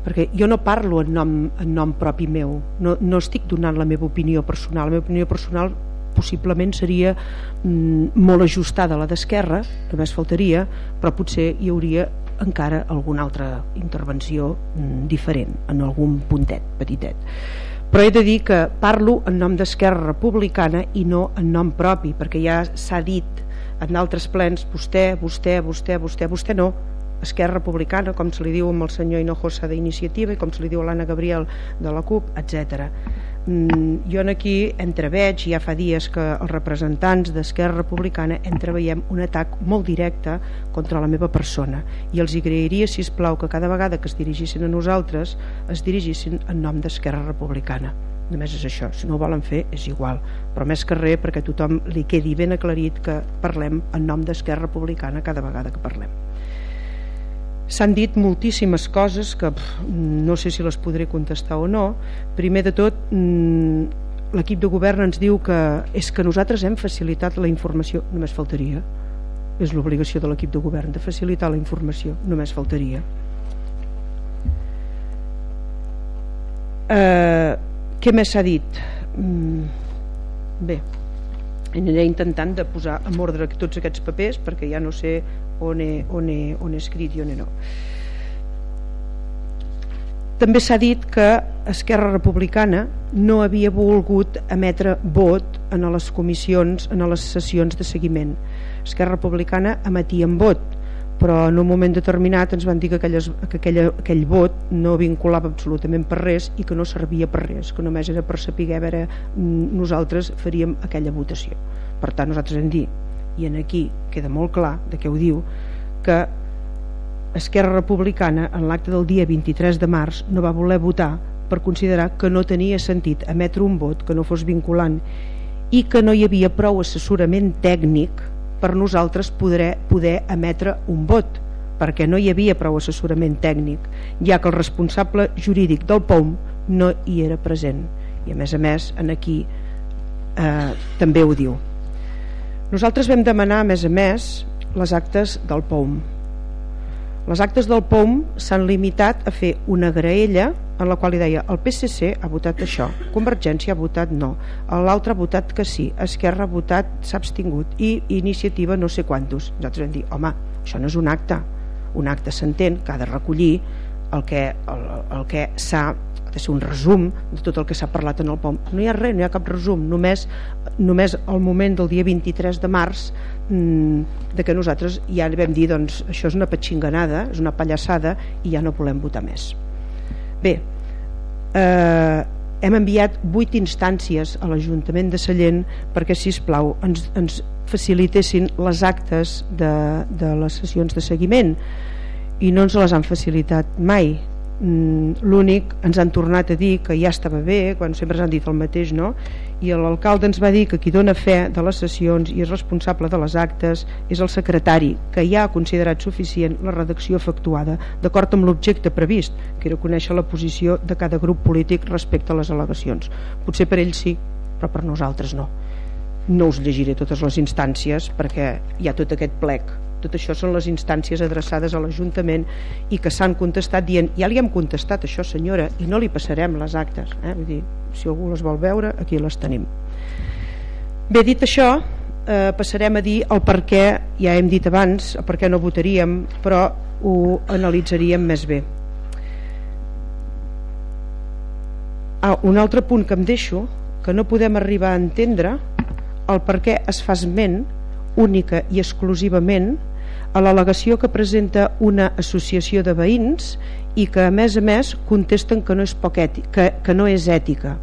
perquè jo no parlo en nom, en nom propi meu. No, no estic donant la meva opinió personal. La meva opinió personal possiblement seria mm, molt ajustada a la d'Esquerra que més faltaria però potser hi hauria encara alguna altra intervenció mm, diferent en algun puntet petitet. Però he de dir que parlo en nom d'Esquerra Republicana i no en nom propi perquè ja s'ha dit en altres plens vostè, vostè, vostè, vostè, vostè no Esquerra Republicana, com se li diu amb el senyor Hinojosa d'Iniciativa i com se li diu a l'Anna Gabriel de la CUP, etc. mm, jo en aquí entreveig, ja fa dies que els representants d'Esquerra Republicana entreveiem un atac molt directe contra la meva persona. I els agrairia, si plau que cada vegada que es dirigissin a nosaltres es dirigissin en nom d'Esquerra Republicana. Només és això, si no ho volen fer és igual. Però més que res perquè tothom li quedi ben aclarit que parlem en nom d'Esquerra Republicana cada vegada que parlem S'han dit moltíssimes coses que pff, no sé si les podré contestar o no. Primer de tot, mmm, l'equip de govern ens diu que és que nosaltres hem facilitat la informació, només faltaria. És l'obligació de l'equip de govern de facilitar la informació, només faltaria. Eh, què més s'ha dit? Mm, bé, aniré intentant de posar en ordre tots aquests papers perquè ja no sé on he, on he, on he escrit i on he no també s'ha dit que Esquerra Republicana no havia volgut emetre vot en les comissions, en les sessions de seguiment. Esquerra Republicana emetia en vot, però en un moment determinat ens van dir que, aquelles, que aquella, aquell vot no vinculava absolutament per res i que no servia per res, que només era per saber veure mm, nosaltres faríem aquella votació. Per tant, nosaltres hem dit i en aquí queda molt clar de què ho diu que Esquerra Republicana en l'acte del dia 23 de març no va voler votar per considerar que no tenia sentit emetre un vot que no fos vinculant i que no hi havia prou assessorament tècnic per nosaltres poder, poder emetre un vot perquè no hi havia prou assessorament tècnic ja que el responsable jurídic del POM no hi era present. I a més a més en aquí eh, també ho diu nosaltres vam demanar, a més a més, les actes del POM. Les actes del POM s'han limitat a fer una graella en la qual li deia el PSC ha votat això, Convergència ha votat no, l'altre ha votat que sí, Esquerra ha votat, s'ha abstingut i Iniciativa no sé quantos. Nosaltres vam dir, home, això no és un acte, un acte s'entén que ha de recollir el que, el que s'ha de ser un resum de tot el que s'ha parlat en el POM. No hi ha res, no hi ha cap resum. Només, només el moment del dia 23 de març mmm, de que nosaltres ja vam dir doncs això és una petxinganada, és una pallassada i ja no volem votar més. Bé eh, hem enviat vuit instàncies a l'Ajuntament de Sallent perquè si plau ens, ens facilitessin les actes de, de les sessions de seguiment i no ens les han facilitat mai. Mm, l'únic ens han tornat a dir que ja estava bé quan sempre ens han dit el mateix no? i l'alcalde ens va dir que qui dona fe de les sessions i és responsable de les actes és el secretari que ja ha considerat suficient la redacció efectuada d'acord amb l'objecte previst que era conèixer la posició de cada grup polític respecte a les al·legacions. Potser per ell sí però per nosaltres no. No us llegiré totes les instàncies perquè hi ha tot aquest plec tot això són les instàncies adreçades a l'Ajuntament i que s'han contestat dient ja li hem contestat això senyora i no li passarem les actes eh? Vull dir, si algú les vol veure aquí les tenim bé dit això eh, passarem a dir el per què ja hem dit abans el per què no votaríem però ho analitzaríem més bé ah, un altre punt que em deixo que no podem arribar a entendre el per què es fa esment única i exclusivament a l'al·legació que presenta una associació de veïns i que a més a més contesten que no és, poc ètic, que, que no és ètica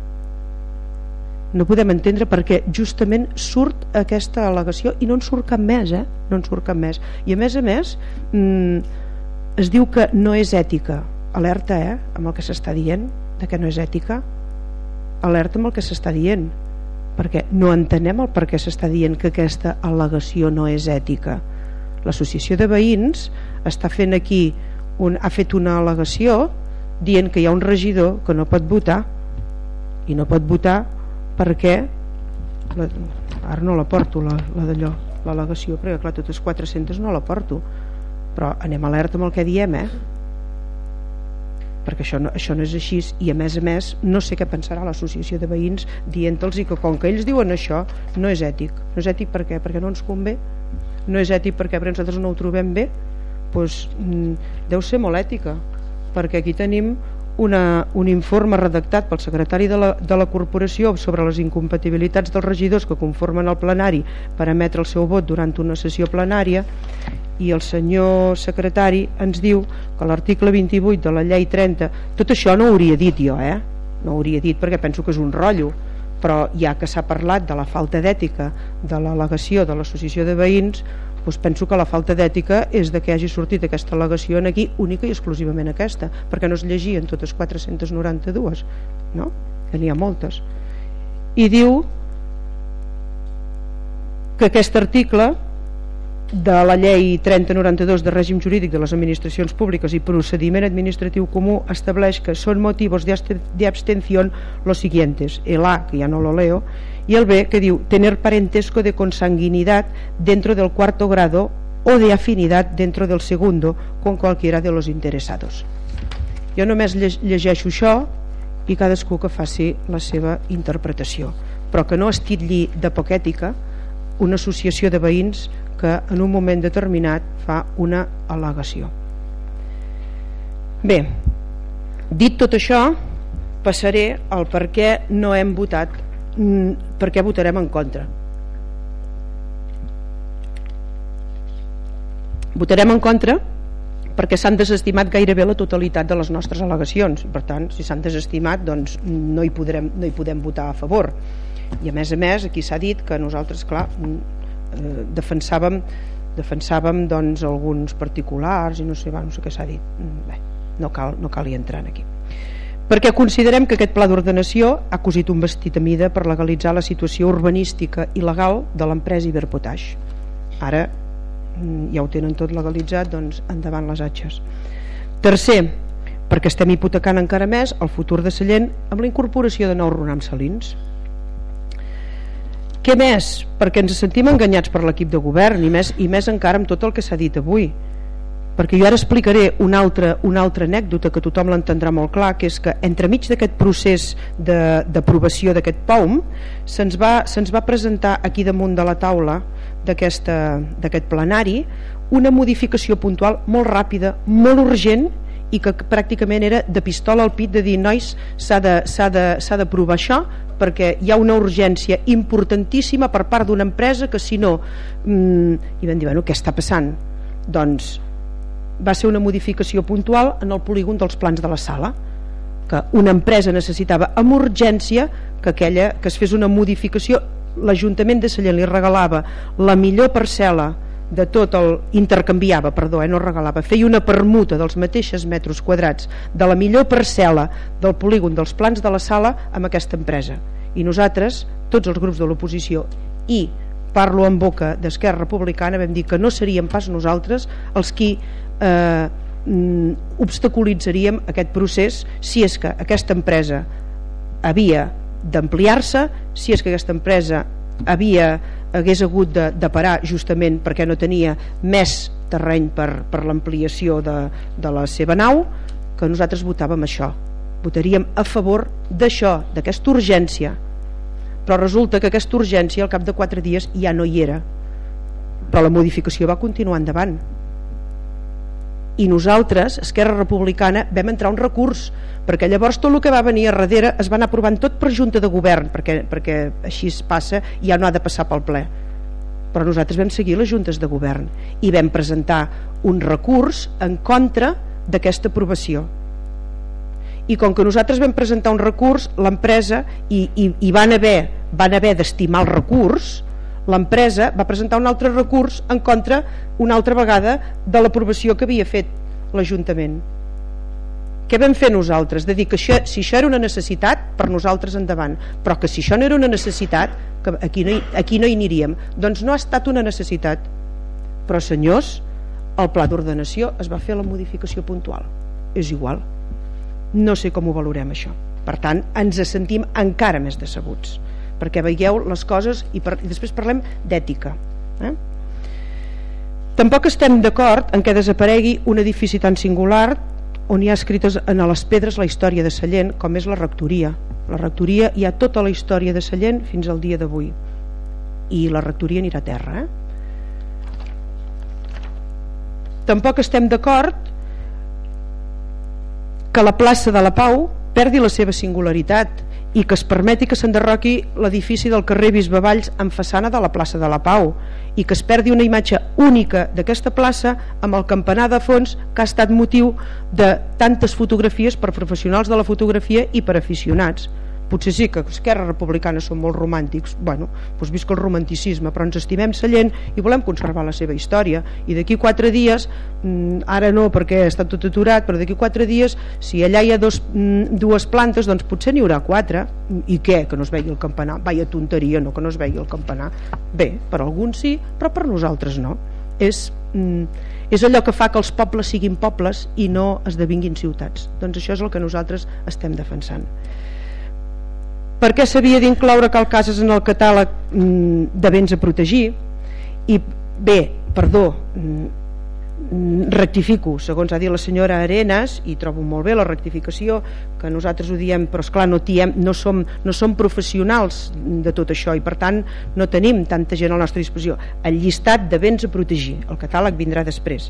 no podem entendre perquè justament surt aquesta al·legació i no en surt cap més eh? no en surt cap més i a més a més mm, es diu que no és ètica alerta eh? amb el que s'està dient de que no és ètica alerta amb el que s'està dient perquè no entenem el per què s'està dient que aquesta al·legació no és ètica l'associació de veïns està fent aquí un, ha fet una al·legació dient que hi ha un regidor que no pot votar i no pot votar perquè la, ara no la porto la, la d'allò l'al·legació perquè clar totes 400 no la porto. Però anem alerta amb el que diem eh? Perquè això no, això no és així i a més a més no sé què pensarà l'associació de veïns dient-los que com que ells diuen això no és ètic. No és ètic per què? perquè no ens convé no és ètic perquè per nosaltres no ho trobem bé doncs, deu ser molt ètica perquè aquí tenim una, un informe redactat pel secretari de la, de la corporació sobre les incompatibilitats dels regidors que conformen el plenari per emetre el seu vot durant una sessió plenària i el senyor secretari ens diu que l'article 28 de la llei 30 tot això no ho hauria dit jo eh? no ho hauria dit perquè penso que és un rotllo però ja que s'ha parlat de la falta d'ètica de l'al·legació de l'associació de veïns doncs penso que la falta d'ètica és de que hagi sortit aquesta al·legació en aquí única i exclusivament aquesta perquè no es llegien totes 492 no? que n'hi ha moltes i diu que aquest article de la llei 3092 de règim jurídic de les administracions públiques i procediment administratiu comú estableix que són motivos de abstención los siguientes el A, que ja no lo leo y el B, que diu tener parentesco de consanguinidad dentro del cuarto grado o de afinidad dentro del segundo con cualquiera de los interesados jo només llegeixo això i cadascú que faci la seva interpretació. Però que no estitlli de poquètica una associació de veïns que en un moment determinat fa una al·legació. Bé, dit tot això, passaré al per què no hem votat, mm, per què votarem en contra. Votarem en contra perquè s'han desestimat gairebé la totalitat de les nostres al·legacions per tant, si s'han desestimat doncs no hi, podrem, no hi podem votar a favor i a més a més aquí s'ha dit que nosaltres clar, eh, defensàvem defensàvem doncs alguns particulars i no sé, va, no sé què s'ha dit. Mm, bé, no cal, no cal hi entrar aquí. Perquè considerem que aquest pla d'ordenació ha cosit un vestit a mida per legalitzar la situació urbanística i legal de l'empresa Iberpotash. Ara mm, ja ho tenen tot legalitzat doncs endavant les atxes. Tercer perquè estem hipotecant encara més el futur de Sallent amb la incorporació de nous runams salins què més? Perquè ens sentim enganyats per l'equip de govern i més, i més encara amb tot el que s'ha dit avui perquè jo ara explicaré una altra, una altra anècdota que tothom l'entendrà molt clar que és que entremig d'aquest procés d'aprovació d'aquest POUM se'ns va, se va presentar aquí damunt de la taula d'aquest plenari una modificació puntual molt ràpida, molt urgent i que pràcticament era de pistola al pit de dir nois s'ha d'aprovar això perquè hi ha una urgència importantíssima per part d'una empresa que si no mmm, i vam dir, bueno, què està passant? doncs va ser una modificació puntual en el polígon dels plans de la sala que una empresa necessitava amb urgència que, aquella, que es fes una modificació l'Ajuntament de Sallent li regalava la millor parcel·la de tot el intercanviava, perdó, eh, no regalava, feia una permuta dels mateixos metres quadrats de la millor parcel·la del polígon dels plans de la sala amb aquesta empresa. I nosaltres, tots els grups de l'oposició i parlo en boca d'Esquerra Republicana, vam dir que no seríem pas nosaltres els qui eh, mm, obstaculitzaríem aquest procés si és que aquesta empresa havia d'ampliar-se, si és que aquesta empresa havia hagués hagut de, de parar justament perquè no tenia més terreny per, per l'ampliació de, de la seva nau que nosaltres votàvem això. Votaríem a favor d'això d'aquesta urgència. Però resulta que aquesta urgència al cap de 4 dies ja no hi era. Però la modificació va continuar endavant i nosaltres, Esquerra Republicana, vam entrar un recurs perquè llavors tot el que va venir a darrere es va anar aprovant tot per junta de govern perquè, perquè així es passa i ja no ha de passar pel ple. Però nosaltres vam seguir les juntes de govern i vam presentar un recurs en contra d'aquesta aprovació. I com que nosaltres vam presentar un recurs l'empresa i, i, i van haver, van haver d'estimar el recurs l'empresa va presentar un altre recurs en contra una altra vegada de l'aprovació que havia fet l'Ajuntament. Què vam fer nosaltres? de dir que això, si això era una necessitat per nosaltres endavant. Però que si això no era una necessitat que aquí no hi, aquí no hi aniríem. Doncs no ha estat una necessitat. Però senyors el pla d'ordenació es va fer la modificació puntual. És igual. No sé com ho valorem això. Per tant ens sentim encara més decebuts perquè veieu les coses i, per, i després parlem d'ètica eh? tampoc estem d'acord en què desaparegui un edifici tan singular on hi ha escrites en les pedres la història de Sallent com és la rectoria la rectoria hi ha tota la història de Sallent fins al dia d'avui i la rectoria anirà a terra eh? tampoc estem d'acord que la plaça de la Pau perdi la seva singularitat i que es permeti que s'enderroqui l'edifici del carrer Bisbavalls en façana de la plaça de la Pau i que es perdi una imatge única d'aquesta plaça amb el campanar de fons que ha estat motiu de tantes fotografies per professionals de la fotografia i per aficionats potser sí que Esquerra Republicana són molt romàntics. Bueno, doncs visca el romanticisme però ens estimem Sallent i volem conservar la seva història. I d'aquí quatre dies mm, ara no perquè està tot aturat però d'aquí quatre dies si allà hi ha dos, mm, dues plantes doncs potser n'hi haurà quatre. I què? que no es vegi el campanar? Vaya tonteria no que no es vegi el campanar. Bé, per alguns sí però per nosaltres no. És, mm, és allò que fa que els pobles siguin pobles i no esdevinguin ciutats. Doncs això és el que nosaltres estem defensant per què s'havia d'incloure cal cases en el catàleg mm, de béns a protegir? I bé, perdó mm, rectifico, segons ha dit la senyora Arenas i trobo molt bé la rectificació que nosaltres ho diem, però esclar no, tiem, no, som, no som professionals de tot això i per tant no tenim tanta gent a la nostra disposició. El llistat de béns a protegir el catàleg vindrà després.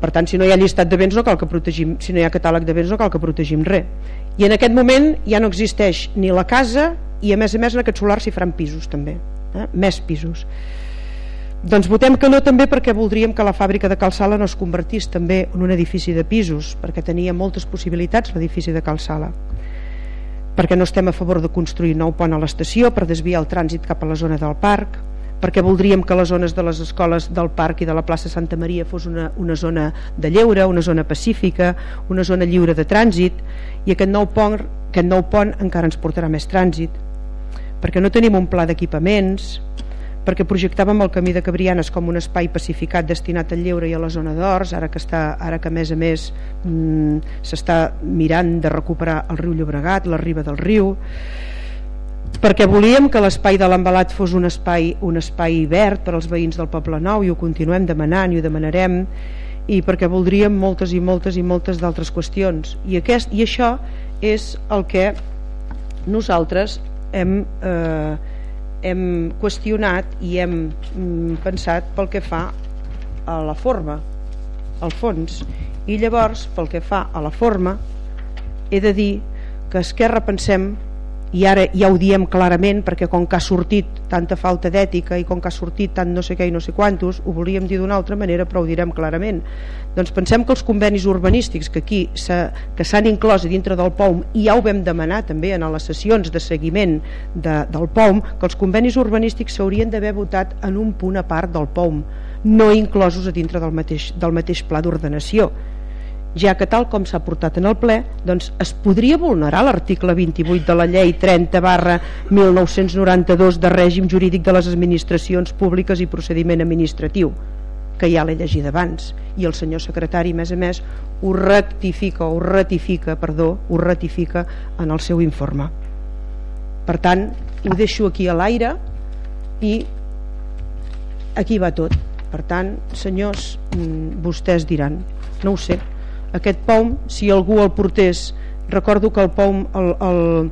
Per tant si no hi ha llistat de béns no cal que protegim si no hi ha catàleg de béns no cal que protegim res i en aquest moment ja no existeix ni la casa i a més a més en aquest solar s'hi faran pisos també eh? més pisos. Doncs votem que no també perquè voldríem que la fàbrica de Calçala no es convertís també en un edifici de pisos perquè tenia moltes possibilitats l'edifici de Calçala perquè no estem a favor de construir nou pont a l'estació per desviar el trànsit cap a la zona del parc perquè voldríem que les zones de les escoles del parc i de la plaça Santa Maria fos una, una zona de lleure, una zona pacífica, una zona lliure de trànsit i aquest nou pont, aquest nou pont encara ens portarà més trànsit perquè no tenim un pla d'equipaments perquè projectàvem el camí de Cabrianes com un espai pacificat destinat al lleure i a la zona d'Horts, ara que està ara que a més a més mm, s'està mirant de recuperar el riu Llobregat, la riba del riu perquè volíem que l'espai de l'embalat fos un espai, un espai verd per als veïns del Poble Nou i ho continuem demanant i ho demanarem i perquè voldríem moltes i moltes i moltes d'altres qüestions. I, aquest, i això és el que nosaltres hem, eh, hem qüestionat i hem mm, pensat pel que fa a la forma al fons. I llavors pel que fa a la forma he de dir que Esquerra pensem i ara ja ho diem clarament perquè com que ha sortit tanta falta d'ètica i com que ha sortit tant no sé què i no sé quantos ho volíem dir d'una altra manera però ho direm clarament. Doncs pensem que els convenis urbanístics que aquí que s'han inclòs dintre del POUM i ja ho vam demanar també en les sessions de seguiment de, del POUM que els convenis urbanístics s'haurien d'haver votat en un punt a part del POUM no inclosos a dintre del mateix, del mateix pla d'ordenació ja que tal com s'ha portat en el ple doncs es podria vulnerar l'article 28 de la llei 30 barra 1992 de règim jurídic de les administracions públiques i procediment administratiu que ja l'he llegit abans. I el senyor secretari a més a més ho rectifica o ratifica perdó, ho ratifica en el seu informe. Per tant ho deixo aquí a l'aire i aquí va tot. Per tant senyors mm, vostès diran no ho sé aquest POM si algú el portés recordo que el POM el, el,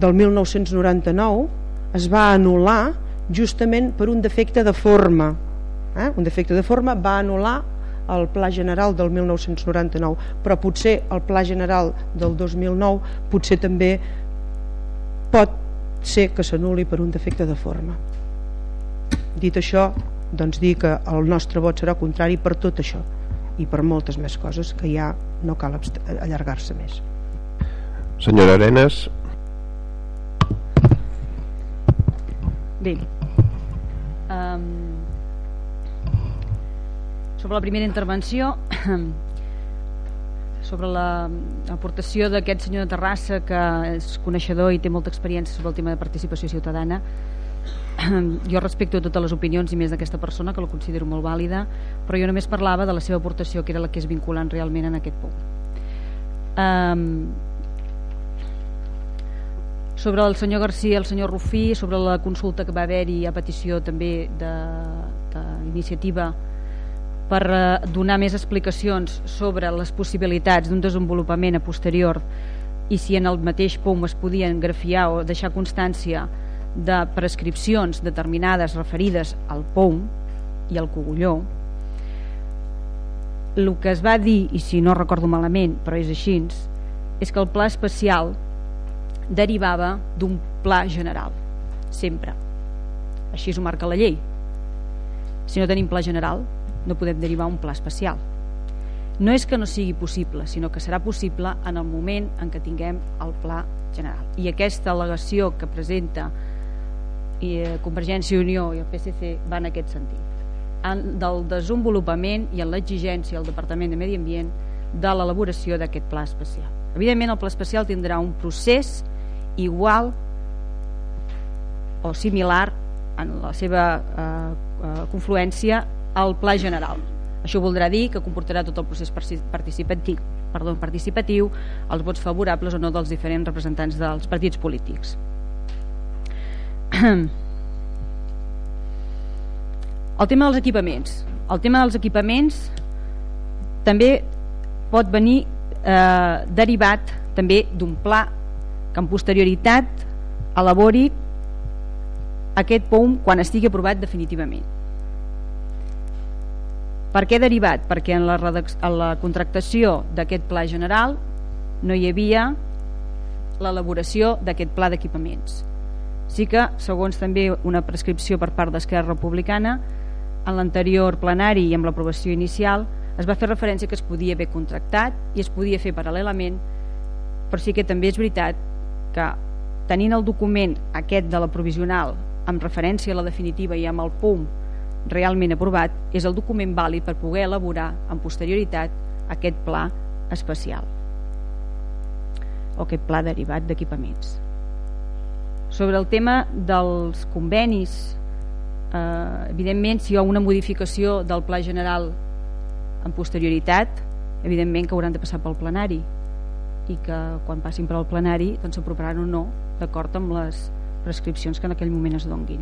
del 1999 es va anul·lar justament per un defecte de forma eh? un defecte de forma va anul·lar el pla general del 1999 però potser el pla general del 2009 potser també pot ser que s'anuli per un defecte de forma dit això doncs dir que el nostre vot serà contrari per tot això i per moltes més coses que ja no cal allargar-se més. Senyora Arenas. Bé. Um, sobre la primera intervenció sobre l'aportació d'aquest senyor de Terrassa que és coneixedor i té molta experiència sobre el tema de participació ciutadana jo respecto totes les opinions i més d'aquesta persona que la considero molt vàlida però jo només parlava de la seva aportació que era la que és vinculant realment en aquest punt. Um, sobre el senyor Garcia el senyor Rufí sobre la consulta que va haver-hi a petició també d'iniciativa per eh, donar més explicacions sobre les possibilitats d'un desenvolupament a posterior i si en el mateix POM es podien grafiar o deixar constància de prescripcions determinades referides al POM i al cogulló. El que es va dir i si no recordo malament però és així és que el pla especial derivava d'un pla general sempre. Així ho marca la llei. Si no tenim pla general no podem derivar un pla especial. No és que no sigui possible sinó que serà possible en el moment en què tinguem el pla general. I aquesta al·legació que presenta i eh, Convergència i Unió i el PSC va en aquest sentit en, del desenvolupament i en l'exigència al Departament de Medi Ambient de l'elaboració d'aquest pla especial. Evidentment el pla especial tindrà un procés igual o similar en la seva eh, eh, confluència al pla general. Això voldrà dir que comportarà tot el procés participatiu, perdó, participatiu els vots favorables o no dels diferents representants dels partits polítics. El tema dels equipaments. El tema dels equipaments també pot venir eh, derivat també d'un pla que en posterioritat elabori aquest POUM quan estigui aprovat definitivament. Per què derivat? Perquè en la, en la contractació d'aquest pla general no hi havia l'elaboració d'aquest pla d'equipaments. Sí que, segons també una prescripció per part d'Esquerra Republicana, en l'anterior plenari i amb l'aprovació inicial es va fer referència que es podia haver contractat i es podia fer paral·lelament però sí que també és veritat que tenint el document aquest de la provisional amb referència a la definitiva i amb el PUM realment aprovat és el document vàlid per poder elaborar en posterioritat aquest pla especial o aquest pla derivat d'equipaments sobre el tema dels convenis eh, evidentment si hi ha una modificació del pla general en posterioritat evidentment que hauran de passar pel plenari. I que quan passin per al plenari doncs s'aproparan o no d'acord amb les prescripcions que en aquell moment es donguin.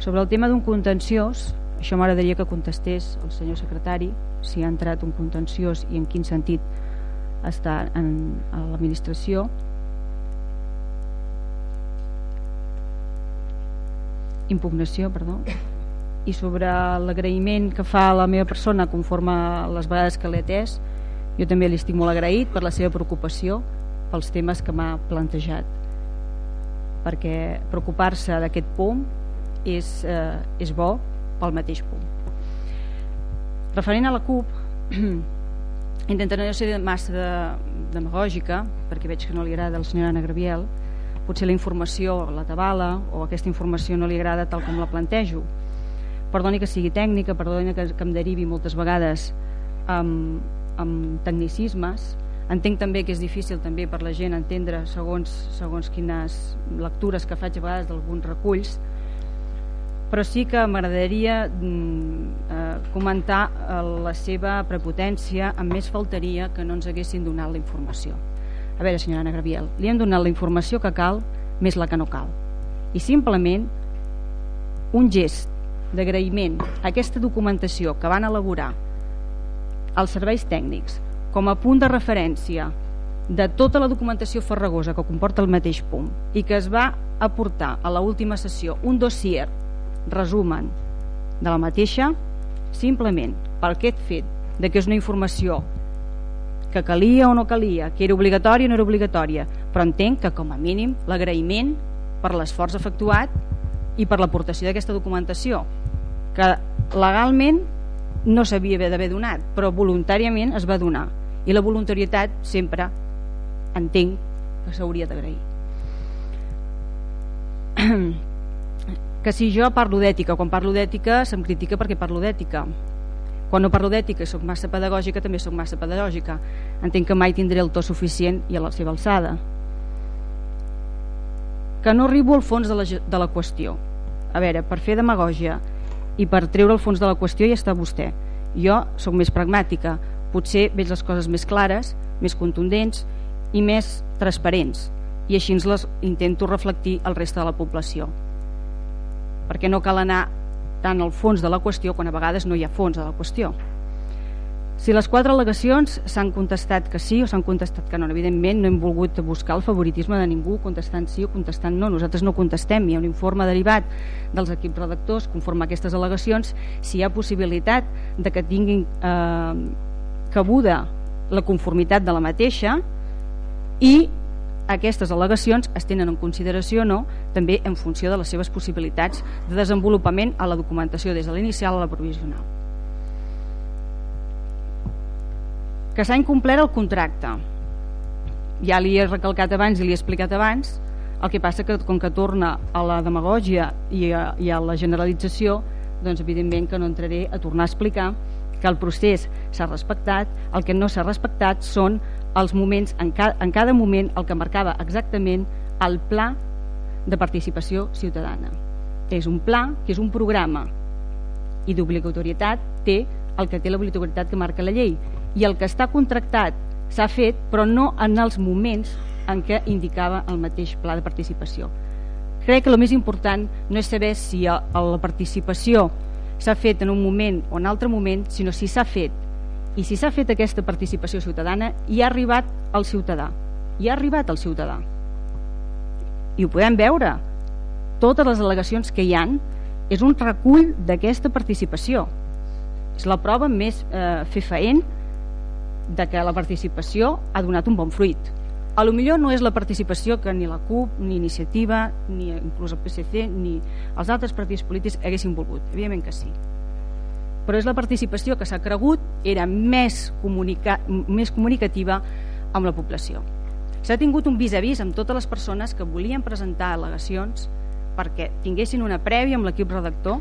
Sobre el tema d'un contenciós això m'agradaria que contestés el senyor secretari si ha entrat un contenciós i en quin sentit està en, a l'administració impugnació, perdó i sobre l'agraïment que fa la meva persona conforme les vegades que l'he atès jo també li estic molt agraït per la seva preocupació pels temes que m'ha plantejat. Perquè preocupar-se d'aquest punt és, eh, és bo pel mateix punt. Referent a la CUP intentaré no ser massa de, demagògica perquè veig que no li agrada la senyora Anna Graviel potser la informació la tabala o aquesta informació no li agrada tal com la plantejo. Perdoni que sigui tècnica, perdoni que, que em derivi moltes vegades amb, amb tecnicismes. Entenc també que és difícil també per la gent entendre segons, segons quines lectures que faig a vegades d'alguns reculls però sí que m'agradaria mm, eh, comentar eh, la seva prepotència. Amb més faltaria que no ens haguessin donat la informació a veure senyora Ana Graviel, li hem donat la informació que cal més la que no cal. I simplement un gest d'agraïment a aquesta documentació que van elaborar els serveis tècnics com a punt de referència de tota la documentació farragosa que comporta el mateix punt i que es va aportar a la última sessió un dossier resumen de la mateixa simplement per aquest fet de que és una informació que calia o no calia, que era obligatòria o no era obligatòria, però entenc que com a mínim l'agraïment per l'esforç efectuat i per l'aportació d'aquesta documentació, que legalment no s'havia d'haver donat, però voluntàriament es va donar. I la voluntarietat sempre entenc que s'hauria d'agrair. que si jo parlo d'ètica, quan parlo d'ètica se'm critica perquè parlo d'ètica quan no parlo d'ètica i soc massa pedagògica, també sóc massa pedagògica. Entenc que mai tindré el to suficient i a la seva alçada. Que no arribo al fons de la, de la qüestió. A veure, per fer demagògia i per treure el fons de la qüestió ja està vostè. Jo sóc més pragmàtica. Potser veig les coses més clares, més contundents i més transparents. I així les intento reflectir al resta de la població. Perquè no cal anar tant al fons de la qüestió quan a vegades no hi ha fons a la qüestió. Si les quatre al·legacions s'han contestat que sí o s'han contestat que no, evidentment no hem volgut buscar el favoritisme de ningú contestant sí o contestant no, nosaltres no contestem, hi ha un informe derivat dels equips redactors conforme a aquestes al·legacions, si hi ha possibilitat de que tinguin eh, cabuda la conformitat de la mateixa i aquestes al·legacions es tenen en consideració o no també en funció de les seves possibilitats de desenvolupament a la documentació des de l'inicial a la provisional. Que s'ha incomplert el contracte. Ja li he recalcat abans i li he explicat abans, el que passa que com que torna a la demagògia i a, i a la generalització, doncs evidentment que no entraré a tornar a explicar que el procés s'ha respectat, el que no s'ha respectat són els moments, en, ca, en cada moment el que marcava exactament el pla de participació ciutadana. És un pla que és un programa i d'obligatorietat té el que té l'obligatorietat que marca la llei i el que està contractat s'ha fet però no en els moments en què indicava el mateix pla de participació. Crec que el més important no és saber si la participació s'ha fet en un moment o en altre moment, sinó si s'ha fet. I si s'ha fet aquesta participació ciutadana i ha arribat al ciutadà. I ha arribat al ciutadà. I ho podem veure. Totes les al·legacions que hi han és un recull d'aquesta participació. És la prova més eh, fefaent de que la participació ha donat un bon fruit a lo millor no és la participació que ni la CUP, ni Iniciativa, ni inclús el PSC, ni els altres partits polítics haguessin volgut, evidentment que sí. Però és la participació que s'ha cregut era més, comunica més comunicativa amb la població. S'ha tingut un vis-a-vis amb totes les persones que volien presentar al·legacions perquè tinguessin una prèvia amb l'equip redactor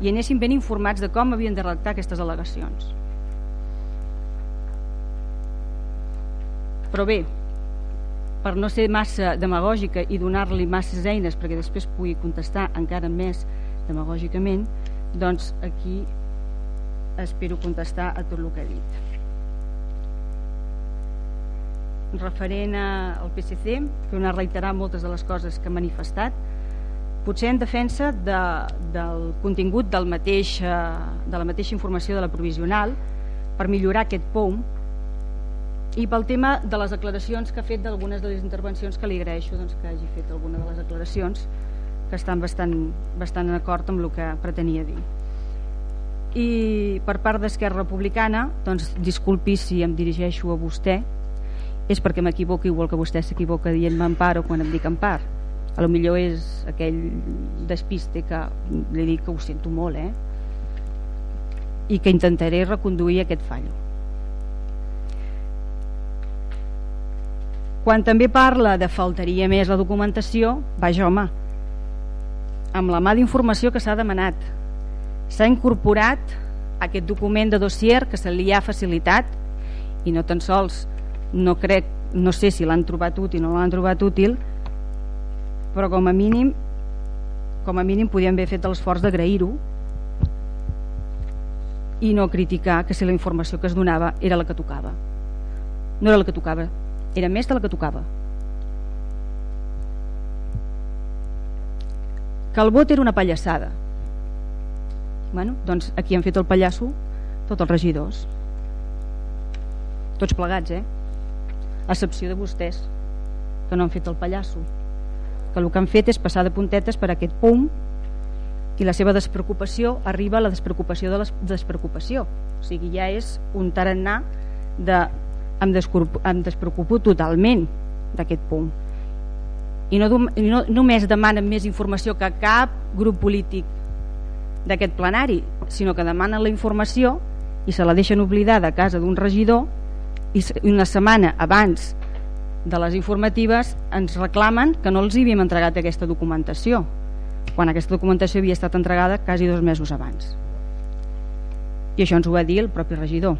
i anessin ben informats de com havien de redactar aquestes al·legacions. Però bé, per no ser massa demagògica i donar-li masses eines perquè després pugui contestar encara més demagògicament, doncs aquí espero contestar a tot el que he dit. Referent al PSC, que una reiterar moltes de les coses que ha manifestat, potser en defensa de, del contingut del mateix, eh, de la mateixa informació de la provisional per millorar aquest POM i pel tema de les declaracions que ha fet d'algunes de les intervencions que li agraeixo doncs, que hagi fet alguna de les declaracions que estan bastant, bastant en acord amb el que pretenia dir i per part d'Esquerra Republicana doncs disculpi si em dirigeixo a vostè és perquè m'equivoco igual que vostè s'equivoca dient m'emparo quan em dic empar a lo millor és aquell despiste que li dic que ho sento molt eh? i que intentaré reconduir aquest fallo Quan també parla de faltaria més la documentació, vaja home, amb la mà d'informació que s'ha demanat. S'ha incorporat aquest document de dossier que se li ha facilitat i no tan sols no crec, no sé si l'han trobat útil o no l'han trobat útil, però com a mínim com a mínim podíem haver fet l'esforç d'agrair-ho i no criticar que si la informació que es donava era la que tocava. No era la que tocava, era més de la que tocava que el vot era una pallassada bueno, doncs aquí han fet el pallasso tots els regidors. Tots plegats eh? A excepció de vostès que no han fet el pallasso. Que el que han fet és passar de puntetes per aquest pum i la seva despreocupació arriba a la despreocupació de la despreocupació. O sigui, ja és un tarannà de em, em despreocupo totalment d'aquest punt i no, no només demanen més informació que cap grup polític d'aquest plenari sinó que demanen la informació i se la deixen oblidada a casa d'un regidor i una setmana abans de les informatives ens reclamen que no els havíem entregat aquesta documentació quan aquesta documentació havia estat entregada quasi dos mesos abans. I això ens ho va dir el propi regidor.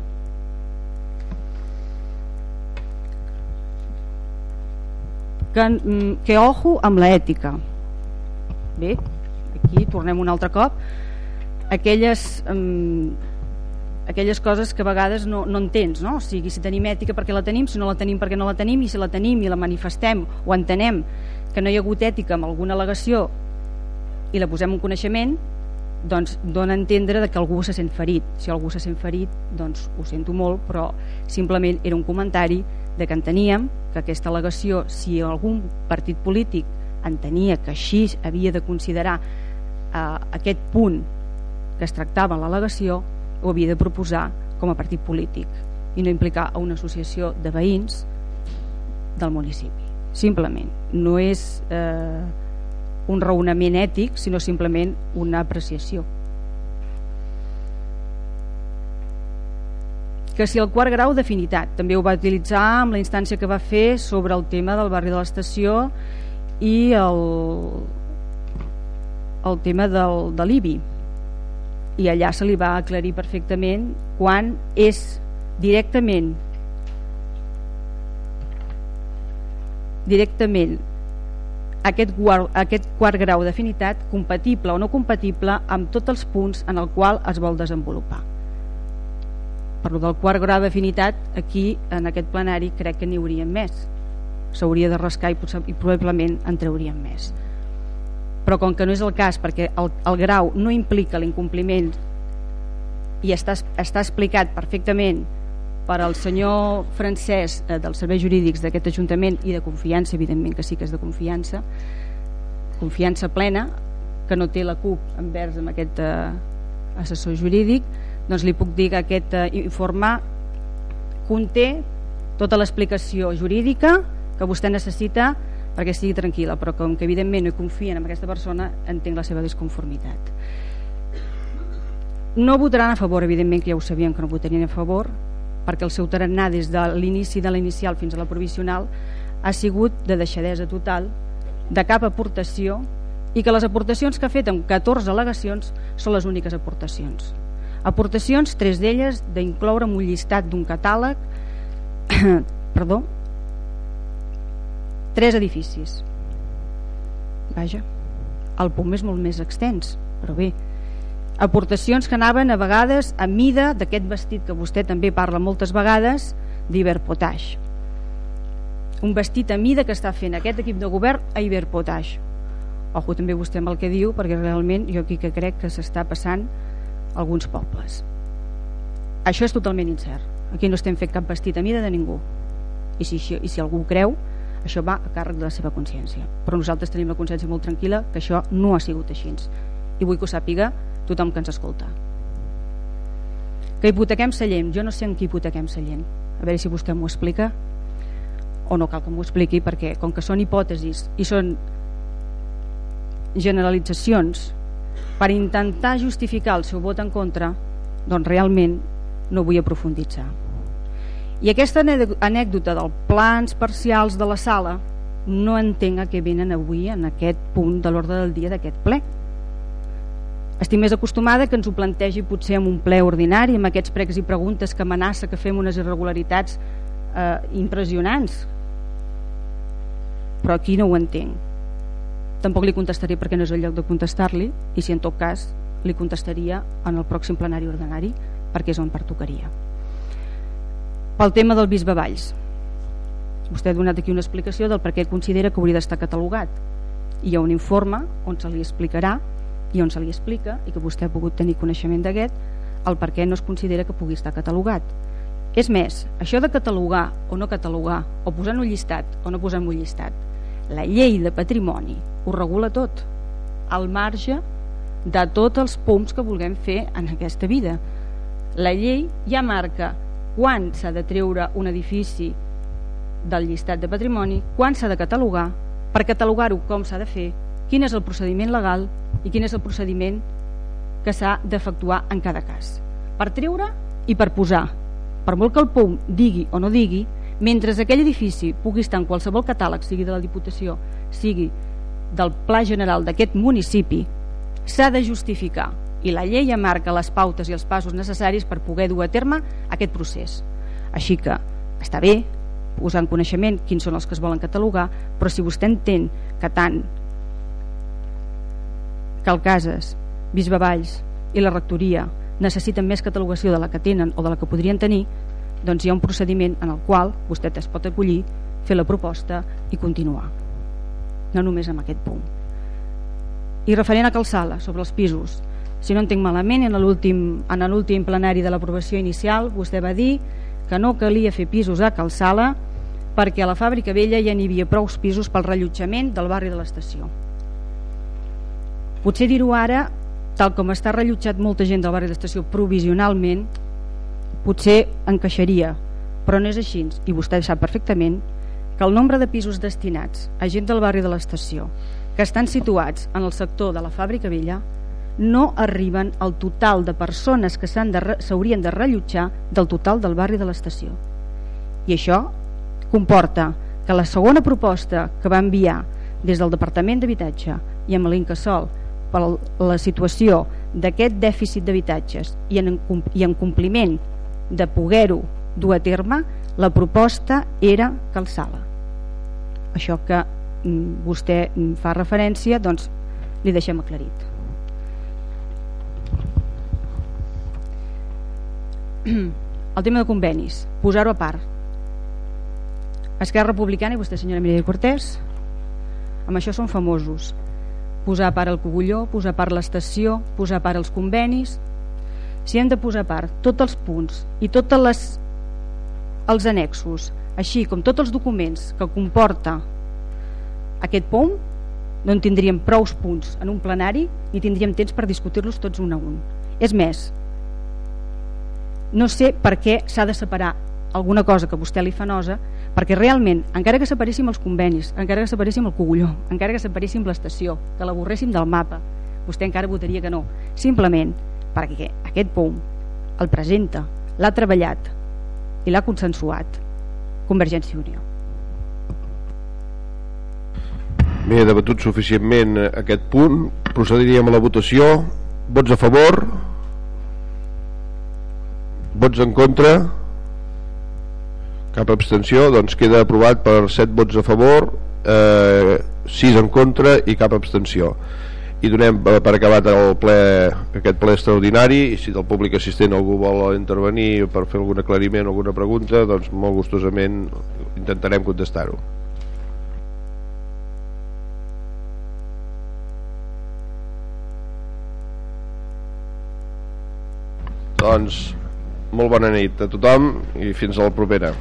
Que, mm, que ojo amb l'ètica. Bé, aquí tornem un altre cop aquelles um, aquelles coses que a vegades no, no entens no? o sigui, si tenim ètica perquè la tenim si no la tenim perquè no la tenim i si la tenim i la manifestem o entenem que no hi ha hagut ètica amb alguna al·legació i la posem en coneixement doncs dona a entendre que algú se sent ferit si algú se sent ferit doncs ho sento molt però simplement era un comentari de que enteníem que aquesta al·legació, si algun partit polític entenia que així havia de considerar eh, aquest punt que es tractava l'al·legació, ho havia de proposar com a partit polític i no implicar a una associació de veïns del municipi. simplement no és eh, un raonament ètic sinó simplement una apreciació que si el quart grau d'afinitat també ho va utilitzar amb la instància que va fer sobre el tema del barri de l'estació i el, el tema del, de l'IBI i allà se li va aclarir perfectament quan és directament directament aquest aquest quart grau d'afinitat compatible o no compatible amb tots els punts en el qual es vol desenvolupar. Per del quart grau d'afinitat aquí en aquest plenari crec que n'hi hauríem més. S'hauria de rascar i, i probablement en trauríem més però com que no és el cas perquè el, el grau no implica l'incompliment i està, està explicat perfectament per al senyor francès eh, dels serveis jurídics d'aquest Ajuntament i de confiança, evidentment que sí que és de confiança, confiança plena, que no té la CUP envers amb aquest eh, assessor jurídic, doncs li puc dir que aquest eh, informe conté tota l'explicació jurídica que vostè necessita perquè estigui tranquil·la, però com que evidentment no confien en aquesta persona, entenc la seva disconformitat. No votaran a favor, evidentment que ja ho sabíem que no votarien a favor, perquè el seu tarannà des de l'inici de l'inicial fins a la provisional ha sigut de deixadesa total, de cap aportació i que les aportacions que ha fet amb 14 al·legacions són les úniques aportacions. Aportacions, tres d'elles, d'incloure en un llistat d'un catàleg perdó, tres edificis. Vaja, el PUM és molt més extens, però bé, aportacions que anaven a vegades a mida d'aquest vestit que vostè també parla moltes vegades d'Iberpotash un vestit a mida que està fent aquest equip de govern a Iberpotash ojo també vostè amb el que diu perquè realment jo aquí que crec que s'està passant alguns pobles. Això és totalment incert. Aquí no estem fent cap vestit a mida de ningú. I si, i si algú creu això va a càrrec de la seva consciència. Però nosaltres tenim la consciència molt tranquil·la que això no ha sigut així. I vull que ho sàpiga tothom que ens escolta. Que hipotequem Sallent. Jo no sé en qui hipotequem Sallent. A veure si vostè m'ho explica o no cal que m'ho expliqui perquè com que són hipòtesis i són generalitzacions per intentar justificar el seu vot en contra doncs realment no vull aprofunditzar i aquesta anècdota dels plans parcials de la sala no entenc a què venen avui en aquest punt de l'ordre del dia d'aquest ple estic més acostumada que ens ho plantegi potser en un ple ordinari, amb aquests pregs i preguntes que amenaça que fem unes irregularitats eh, impressionants. Però aquí no ho entenc. Tampoc li contestaré perquè no és el lloc de contestar-li i si en tot cas li contestaria en el pròxim plenari ordinari perquè és on pertocaria. Pel tema del Bisbe Valls. Vostè ha donat aquí una explicació del per què considera que hauria d'estar catalogat. Hi ha un informe on se li explicarà i on se li explica i que vostè ha pogut tenir coneixement d'aquest el per què no es considera que pugui estar catalogat és més, això de catalogar o no catalogar o posar en un llistat o no posar en un llistat la llei de patrimoni ho regula tot al marge de tots els punts que vulguem fer en aquesta vida la llei ja marca quan s'ha de treure un edifici del llistat de patrimoni, quan s'ha de catalogar? Per catalogar-ho com s'ha de fer? Quin és el procediment legal i quin és el procediment que s'ha d'efectuar en cada cas? Per treure i per posar. Per molt que el PUM digui o no digui mentre aquell edifici pugui estar en qualsevol catàleg sigui de la Diputació sigui del Pla General d'aquest municipi s'ha de justificar i la llei ja marca les pautes i els passos necessaris per poder dur a terme aquest procés així que està bé posar en coneixement quins són els que es volen catalogar però si vostè entén que tant Calcases, Bisbavalls i la rectoria necessiten més catalogació de la que tenen o de la que podrien tenir, doncs hi ha un procediment en el qual vostè es pot acollir, fer la proposta i continuar. No només amb aquest punt. I referent a Calçala, sobre els pisos, si no entenc malament, en l'últim plenari de l'aprovació inicial vostè va dir que no calia fer pisos a Calçala perquè a la fàbrica vella ja n'hi havia prou pisos pel rellotjament del barri de l'estació. Potser dir-ho ara, tal com està rellotjat molta gent del barri d'estació provisionalment, potser encaixaria, però no és així, i vostè sap perfectament que el nombre de pisos destinats a gent del barri de l'estació que estan situats en el sector de la fàbrica vella no arriben al total de persones que s'haurien de, de rellotjar del total del barri de l'estació. I això comporta que la segona proposta que va enviar des del Departament d'Habitatge i amb l'Incasol per la situació d'aquest dèficit d'habitatges i, en, i en compliment de poder-ho dur a terme, la proposta era calçar-la. Això que mm, vostè mm, fa referència, doncs li deixem aclarit. El tema de convenis, posar-ho a part. Esquerra Republicana i vostè, senyora Mireia Cortés, amb això són famosos. Posar a part el cogulló, posar a part l'estació, posar a part els convenis. Si hem de posar a part tots els punts i tots les, els annexos, així com tots els documents que comporta aquest POM, no en tindríem prous punts en un plenari i tindríem temps per discutir-los tots un a un. És més, no sé per què s'ha de separar alguna cosa que vostè li fa nosa perquè realment, encara que separéssim els convenis encara que separéssim el cogulló encara que separéssim l'estació, que l'avorréssim del mapa vostè encara votaria que no. Simplement perquè aquest POM el presenta, l'ha treballat i l'ha consensuat Convergència i Unió. Bé, debatut suficientment aquest punt. Procediríem a la votació. Vots a favor vots en contra. Cap abstenció. Doncs queda aprovat per 7 vots a favor eh, 6 en contra i cap abstenció. I donem eh, per acabat el ple, aquest ple extraordinari. I si del públic assistent algú vol intervenir per fer algun aclariment o alguna pregunta doncs molt gustosament intentarem contestar-ho. Doncs molt bona nit a tothom i fins a la propera